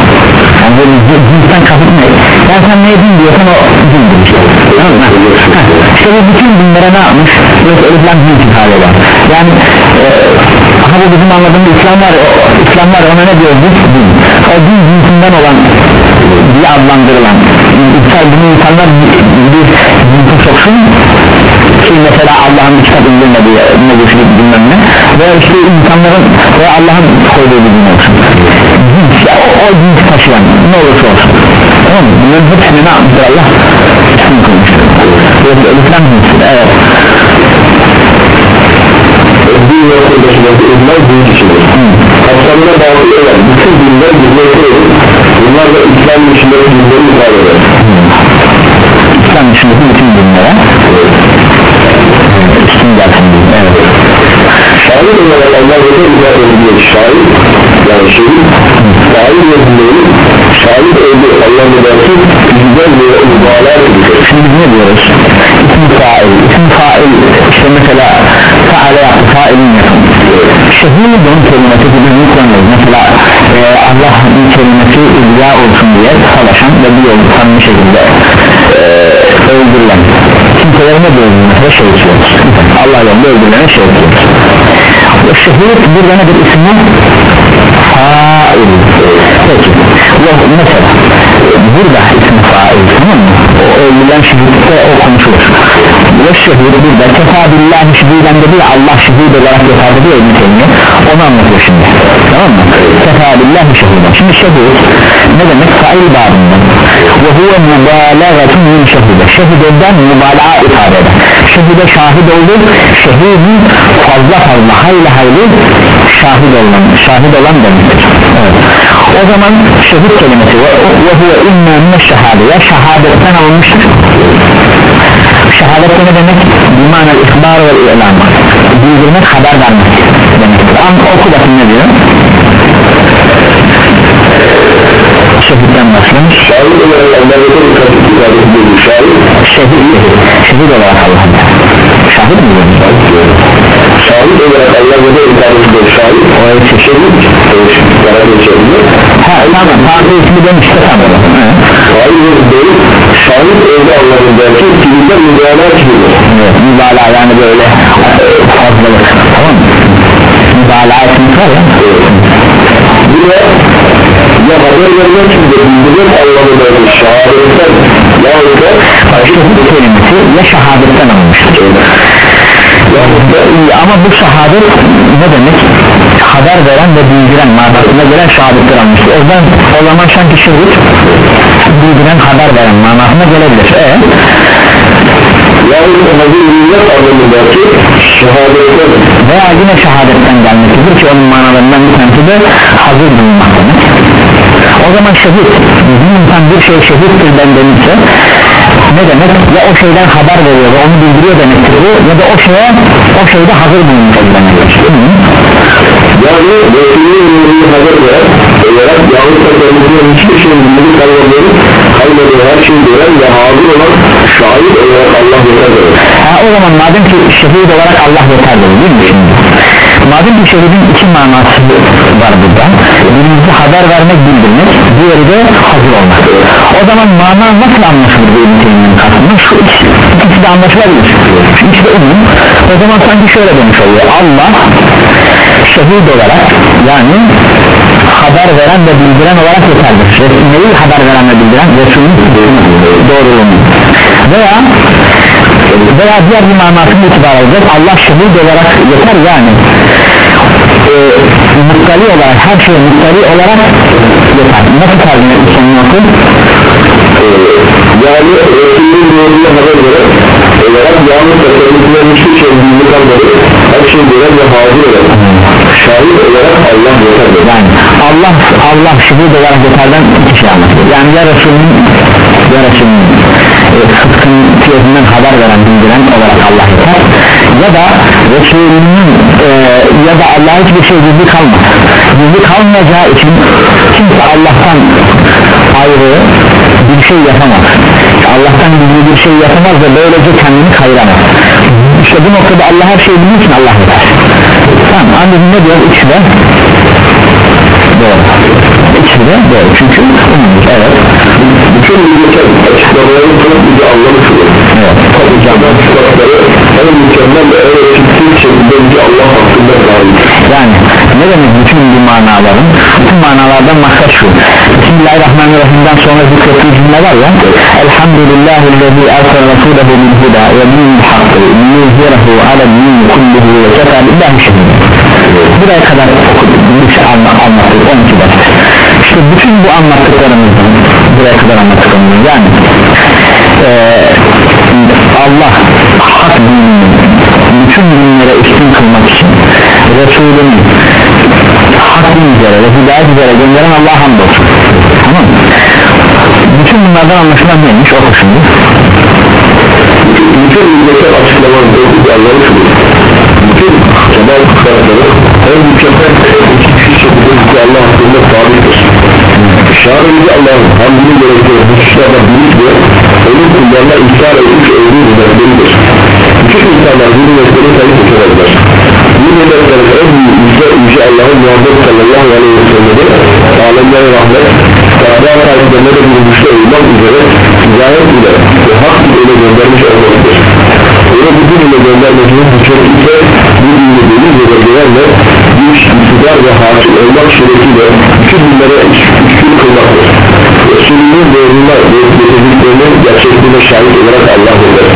Yani cinsten kasıt ne? Yani sen ne din diyorsan o dindir işte tamam mı? İşte bütün dinlere ne yapmış? Eliflen cins ifade eder yani e, ha bu bizim anladığımız İslam var var ona ne diyor? Din din. O din cinsinden olan diye adlandırılan insan bunu insanlar bir, bir cinse soksun ki mesela Allah'ın bir kitap indirmediği ne güçlük bilmem ne veya işte insanların veya Allah'ın koyduğu bir din olsun. Cins ya o, o cins taşıyan ne olursa olsun. Tamam mı? bunların hepsini ne yapmıştır Allah üstün kılmıştır Yoksa İslam cinsi evet. Lafının başındaki elimler din içindir kapsamına bağlı olan bütün dinler dinleri bunlar da İslam içindeki dinleri ifade eder İslam dışındaki bütün dinlere. Üstün gelsin evet. Şahit olarak Allah Resulü izah ediliyor şahit yani şehit şahit yazılıyor şahit olduğu Allah Resulü güzel ve mübalağa edilir şimdi ne diyoruz? İsim fail isim fail. İşte mesela faale yaptı failin yapın şehidin kelimesi gibi bir kullanıyoruz mesela e, Allah'ın kelimesi ilya olsun diye savaşan ve bir yolu tanımlı şekilde e, öldürülen. Kimselere ne diyoruz mesela şehit diyoruz Allah yolunda öldürülene şehit diyoruz o şehit burada nedir ismi fail. Peki yok mesela burada ismi fail tamam mı o öldürülen şehitte o konuşulur ve şehir burada. Kefabillahi şehiden dedi ya Allah şehid olarak diyor İbn Teymiye onu anlatıyor şimdi. Tamam mı? Kefabillahi şehiden şimdi şehid ne demek? Fail babından ve huve mübalağatun min şehide şehideden mübalağa ifade eder. Şehide şahit oldu şehidin fazla fazla hayli hayli şahit olan şahit olan demektir. Evet. o zaman şehit kelimesi ve ve huve inna minne şehade. Ya şehadetten alınmıştır şehadet ne demek? Bimana ihbar ve ilan bildirmek haber vermek demektir ama oku bakın ne diyor şehitten başlamış. Şahit olarak Allah Resulü kasıt ifade edilir şahit şehit şehit olarak Allah'ın şahit mi diyor? şahit olarak Allah Resulü ifade edilir şahit. O ölçü şehit ha tamam farklı ismi demişti tamam. Şahit değil şahit öyle Allah'ın belki fiilden mübalağa çıkıyor Evet, mübalağa yani böyle e, fazlalık. Tamam mı? mübalağa etmek var ya. Yine ya haber vermek için de bildirir Allah'ın belki şahadetten yahut da bu kelimesi ya şehadetten alınmıştır ama bu şehadet ne demek? Haber veren ve bildiren manasına gelen şehadetler almıştır. O zaman, o zaman sanki şehit bildiren haber veren manasına gelebilir. E, yahut hazır millet anlamındaki şehadetten. Veya yine şehadetten gelmesidir ki onun manalarından bir tanesi de hazır bulunmak demek o zaman şehit. Bir insan bir şey şehittir ben demişse ne demek? Ya o şeyden haber veriyor ve onu bildiriyor demektir bu ya da o şeye o şeyde hazır bulunmuş demektir yani Resulü'nün ürünü haber veren olarak yahut da kendisinin hiçbir şeyin her şeyi gören ve hazır olan şahit olarak Allah yeter ha, o zaman madem ki şehit olarak Allah yeter değil mi şimdi madem ki şehidin iki manası var burada birincisi haber vermek bildirmek diğeri de hazır olmak. O zaman mana nasıl anlaşılır bu ülkenin kastında şu ikisi, ikisi de anlaşılabilir. İkisi de umum o zaman sanki şöyle demiş oluyor. Allah şehit olarak yani haber veren ve bildiren olarak yeterlidir. Resul- neyi haber veren ve bildiren Resulün doğruluğunu. Veya veya diğer bir manasını itibar alacak Allah şehit olarak yeter yani. E, muttali olarak her şeye muttali olarak yeter. Nasıl tercih etmiş okul yani Resulün doğruluğuna haber veren olarak yalnız tasarrufların hiçbir bildiğini kalmadı her şey gören ve hazır olan şahit olarak Allah yeterdir. Yani Allah Allah şehit olarak yeterden iki şey anlatıyor. Yani ya Resulünün ya Resulünün e, fiyatından haber veren bildiren olarak Allah yeter. Ya da Resulünün e, ya da Allah'a hiçbir şey gizli kalmaz. Gizli kalmayacağı için kimse Allah'tan ayrı bir şey yapamaz. Allah'tan gizli bir şey yapamaz ve böylece kendini kayıramaz. İşte bu noktada Allah her şeyi bildiği için Allah yeter tamam ancak ne diyor? İkisi de doğru. İkisi de doğru. Çünkü umumdur evet. Bütün bilgisayar açıklamaların çok bizi anlamış olur evet Hocamdan sıfatları en mükemmel ve en etkisiz şekilde bizi Allah hakkında dahil yani ne demek bütün bu manaların? Bütün manalardan maksat şu Bismillahirrahmanirrahim'den sonra zikrettiği cümle var ya Elhamdülillahillezî ersel rasulehu bil huda ve dinil hakkı liyuzhirehu alel-din kulluhu ve kefa billahi şehid buraya kadar anla, anlattık 12 ders. İşte bütün bu anlattıklarımızdan buraya kadar anlattıklarımızdan yani eee, Allah hak dinini bütün dinlere üstün kılmak için Resulünü hak din üzere ve hidayet üzere gönderen Allah'a hamdolsun? Bütün bunlardan anlaşılan neymiş? O şimdi bütün açıklamaların çok bizi anlamış olur bütün kemal sıfatları en mükemmel etkisiz şekilde Allah hakkında sabittir Şahımızı Allah'ın hamdini gerektiği hususlarda büyük ve onun kullarına ihtar etmiş olduğu hizmetleridir. Bütün insanlar bu hizmetleri sayıp tutarlar. Bu hizmetlerin en büyük yüce yüce Allah'ın Muhammed sallallahu aleyhi ve sellem'e alemlere rahmet takva sahiplerine de bir olmak üzere hidayet ile hak ile göndermiş olmalıdır Öyle bu din ile göndermesinin hükmet ise bu dini deniz ve bölgelerle güç, iktidar ve hakim olmak suretiyle bütün bunlara üstün kılmaktır. Resulünün doğruluğuna ve getirdiklerinin gerçekliğine şahit olarak Allah verir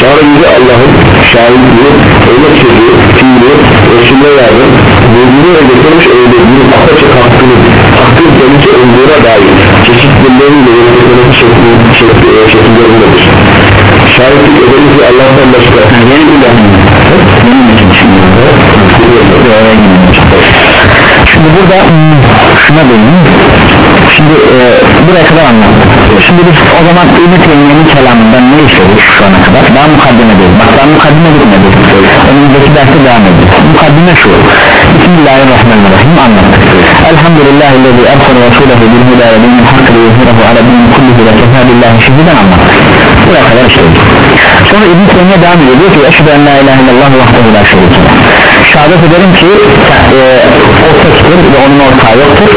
Şahidi Allah'ın şahitliği, örnek sözü, fiili, Resulüne yardım, buyruğunu ve getirmiş eylediğinin apaçık hakkını, kendisi olduğuna dair şekli, şekli, e, şekillerindedir. Şahitlik ve Allah'tan başka yeni bir şimdi burada hmm, şuna değineyim şimdi e, buraya kadar anlattım. Şimdi biz o zaman İbn-i Teymiye'nin kelamından ne işledik şu ana kadar? Daha mukaddime değil. Bak daha mukaddime bitmedi önümüzdeki derste devam edeceğiz mukaddime şu Bismillahirrahmanirrahim anlattık Elhamdülillahillezî ersel Resulehu bil huda ve dinil hakkı ve yuzhirahu ala dinin kullihi ve kefâ billahi şehiden anlattık buraya kadar işledik sonra İbn-i Teymiye devam ediyor diyor ki eşhedü en la ilahe illallah vahdehu la şerike leh. Şehadet ederim ki e, o tektir ve onun ortağı yoktur.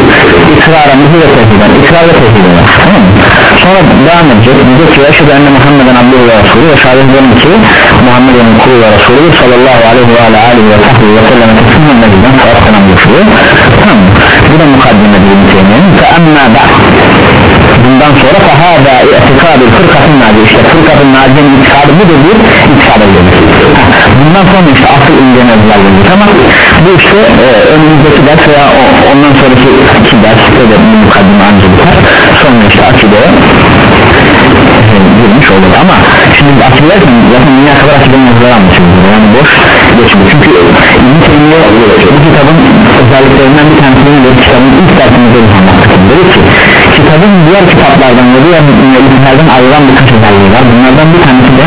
İkrarımızı ve tevhiden ikrar ve tevhiden tamam mı? sonra devam edecek. Diyecek ki eşhedü enne Muhammeden abdühü ve Resulü ve şehadet ederim ki Muhammed'in kulu ve Resulü sallallahu aleyhi ve ala alihi ve sahbihi ve sellem teslimen nebiden saat selam yapıyor tamam mı? bu da mukaddime bir Teymiye'nin fe emmâ ba'd bundan sonra fahada i'tikadül fırkatın naci. İşte fırkatın nacinin itikadı budur bir itikad edilir bundan sonra işte asıl mevzular gelecek ama bu işte e, önümüzdeki ders veya o, ondan sonraki iki ders de bir mukaddime anca sonra işte akideye girmiş olur ama şimdi akide derken zaten dünya kadar akide mevzuları anlatıyoruz. Yani boş geçmiyor. Çünkü İbn Teymiye bu kitabın özelliklerinden bir tanesinin de kitabın ilk dersimizde biz anlattık. Dedi ki kitabın diğer kitaplardan ve diğer ilimlerden ayrılan birkaç özelliği var. Bunlardan bir tanesi de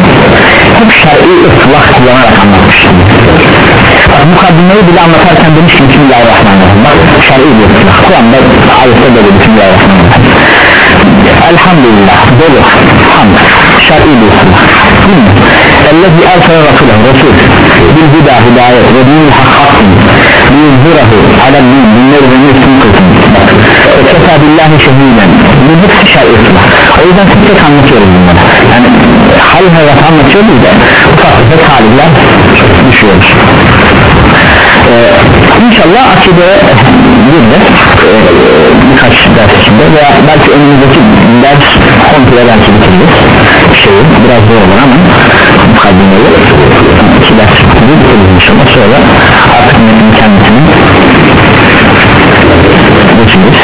hep şer'i ıslah kullanarak anlatmıştır Bak mukaddimeyi bile anlatarken demiş ki Bismillahirrahmanirrahim. Bak şer'i bir ıslah Kur'an'da ayette böyle Bismillahirrahmanirrahim. Elhamdülillah dolu hamd şer'i bir ıslah Ellezi ersene Resulah Resul bil huda hidayet ve dinil hak hakkın liyuzhirahu alel din dinler üzerine üstün kılsın. ve kefa billahi şehiden. Bu hepsi şer'i ıslah o yüzden tek tek anlatıyoruz bunları. Yani hal hayat anlatıyoruz da ufak tefek haliller düşüyoruz ee, inşallah akide bir de e, birkaç ders içinde veya belki önümüzdeki ders komple belki bitiririz. Şeyi biraz zor olur ama mukaddimeyi iki ders bitiririz inşallah. Sonra artık metnin kendisini geçiriz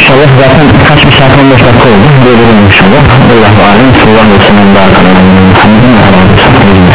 İnşallah zaten kaç bir saat 15 dakika oldu böyle inşallah Allah'u alem sallallahu aleyhi ve sellem Muhammedin ve aleyhi ve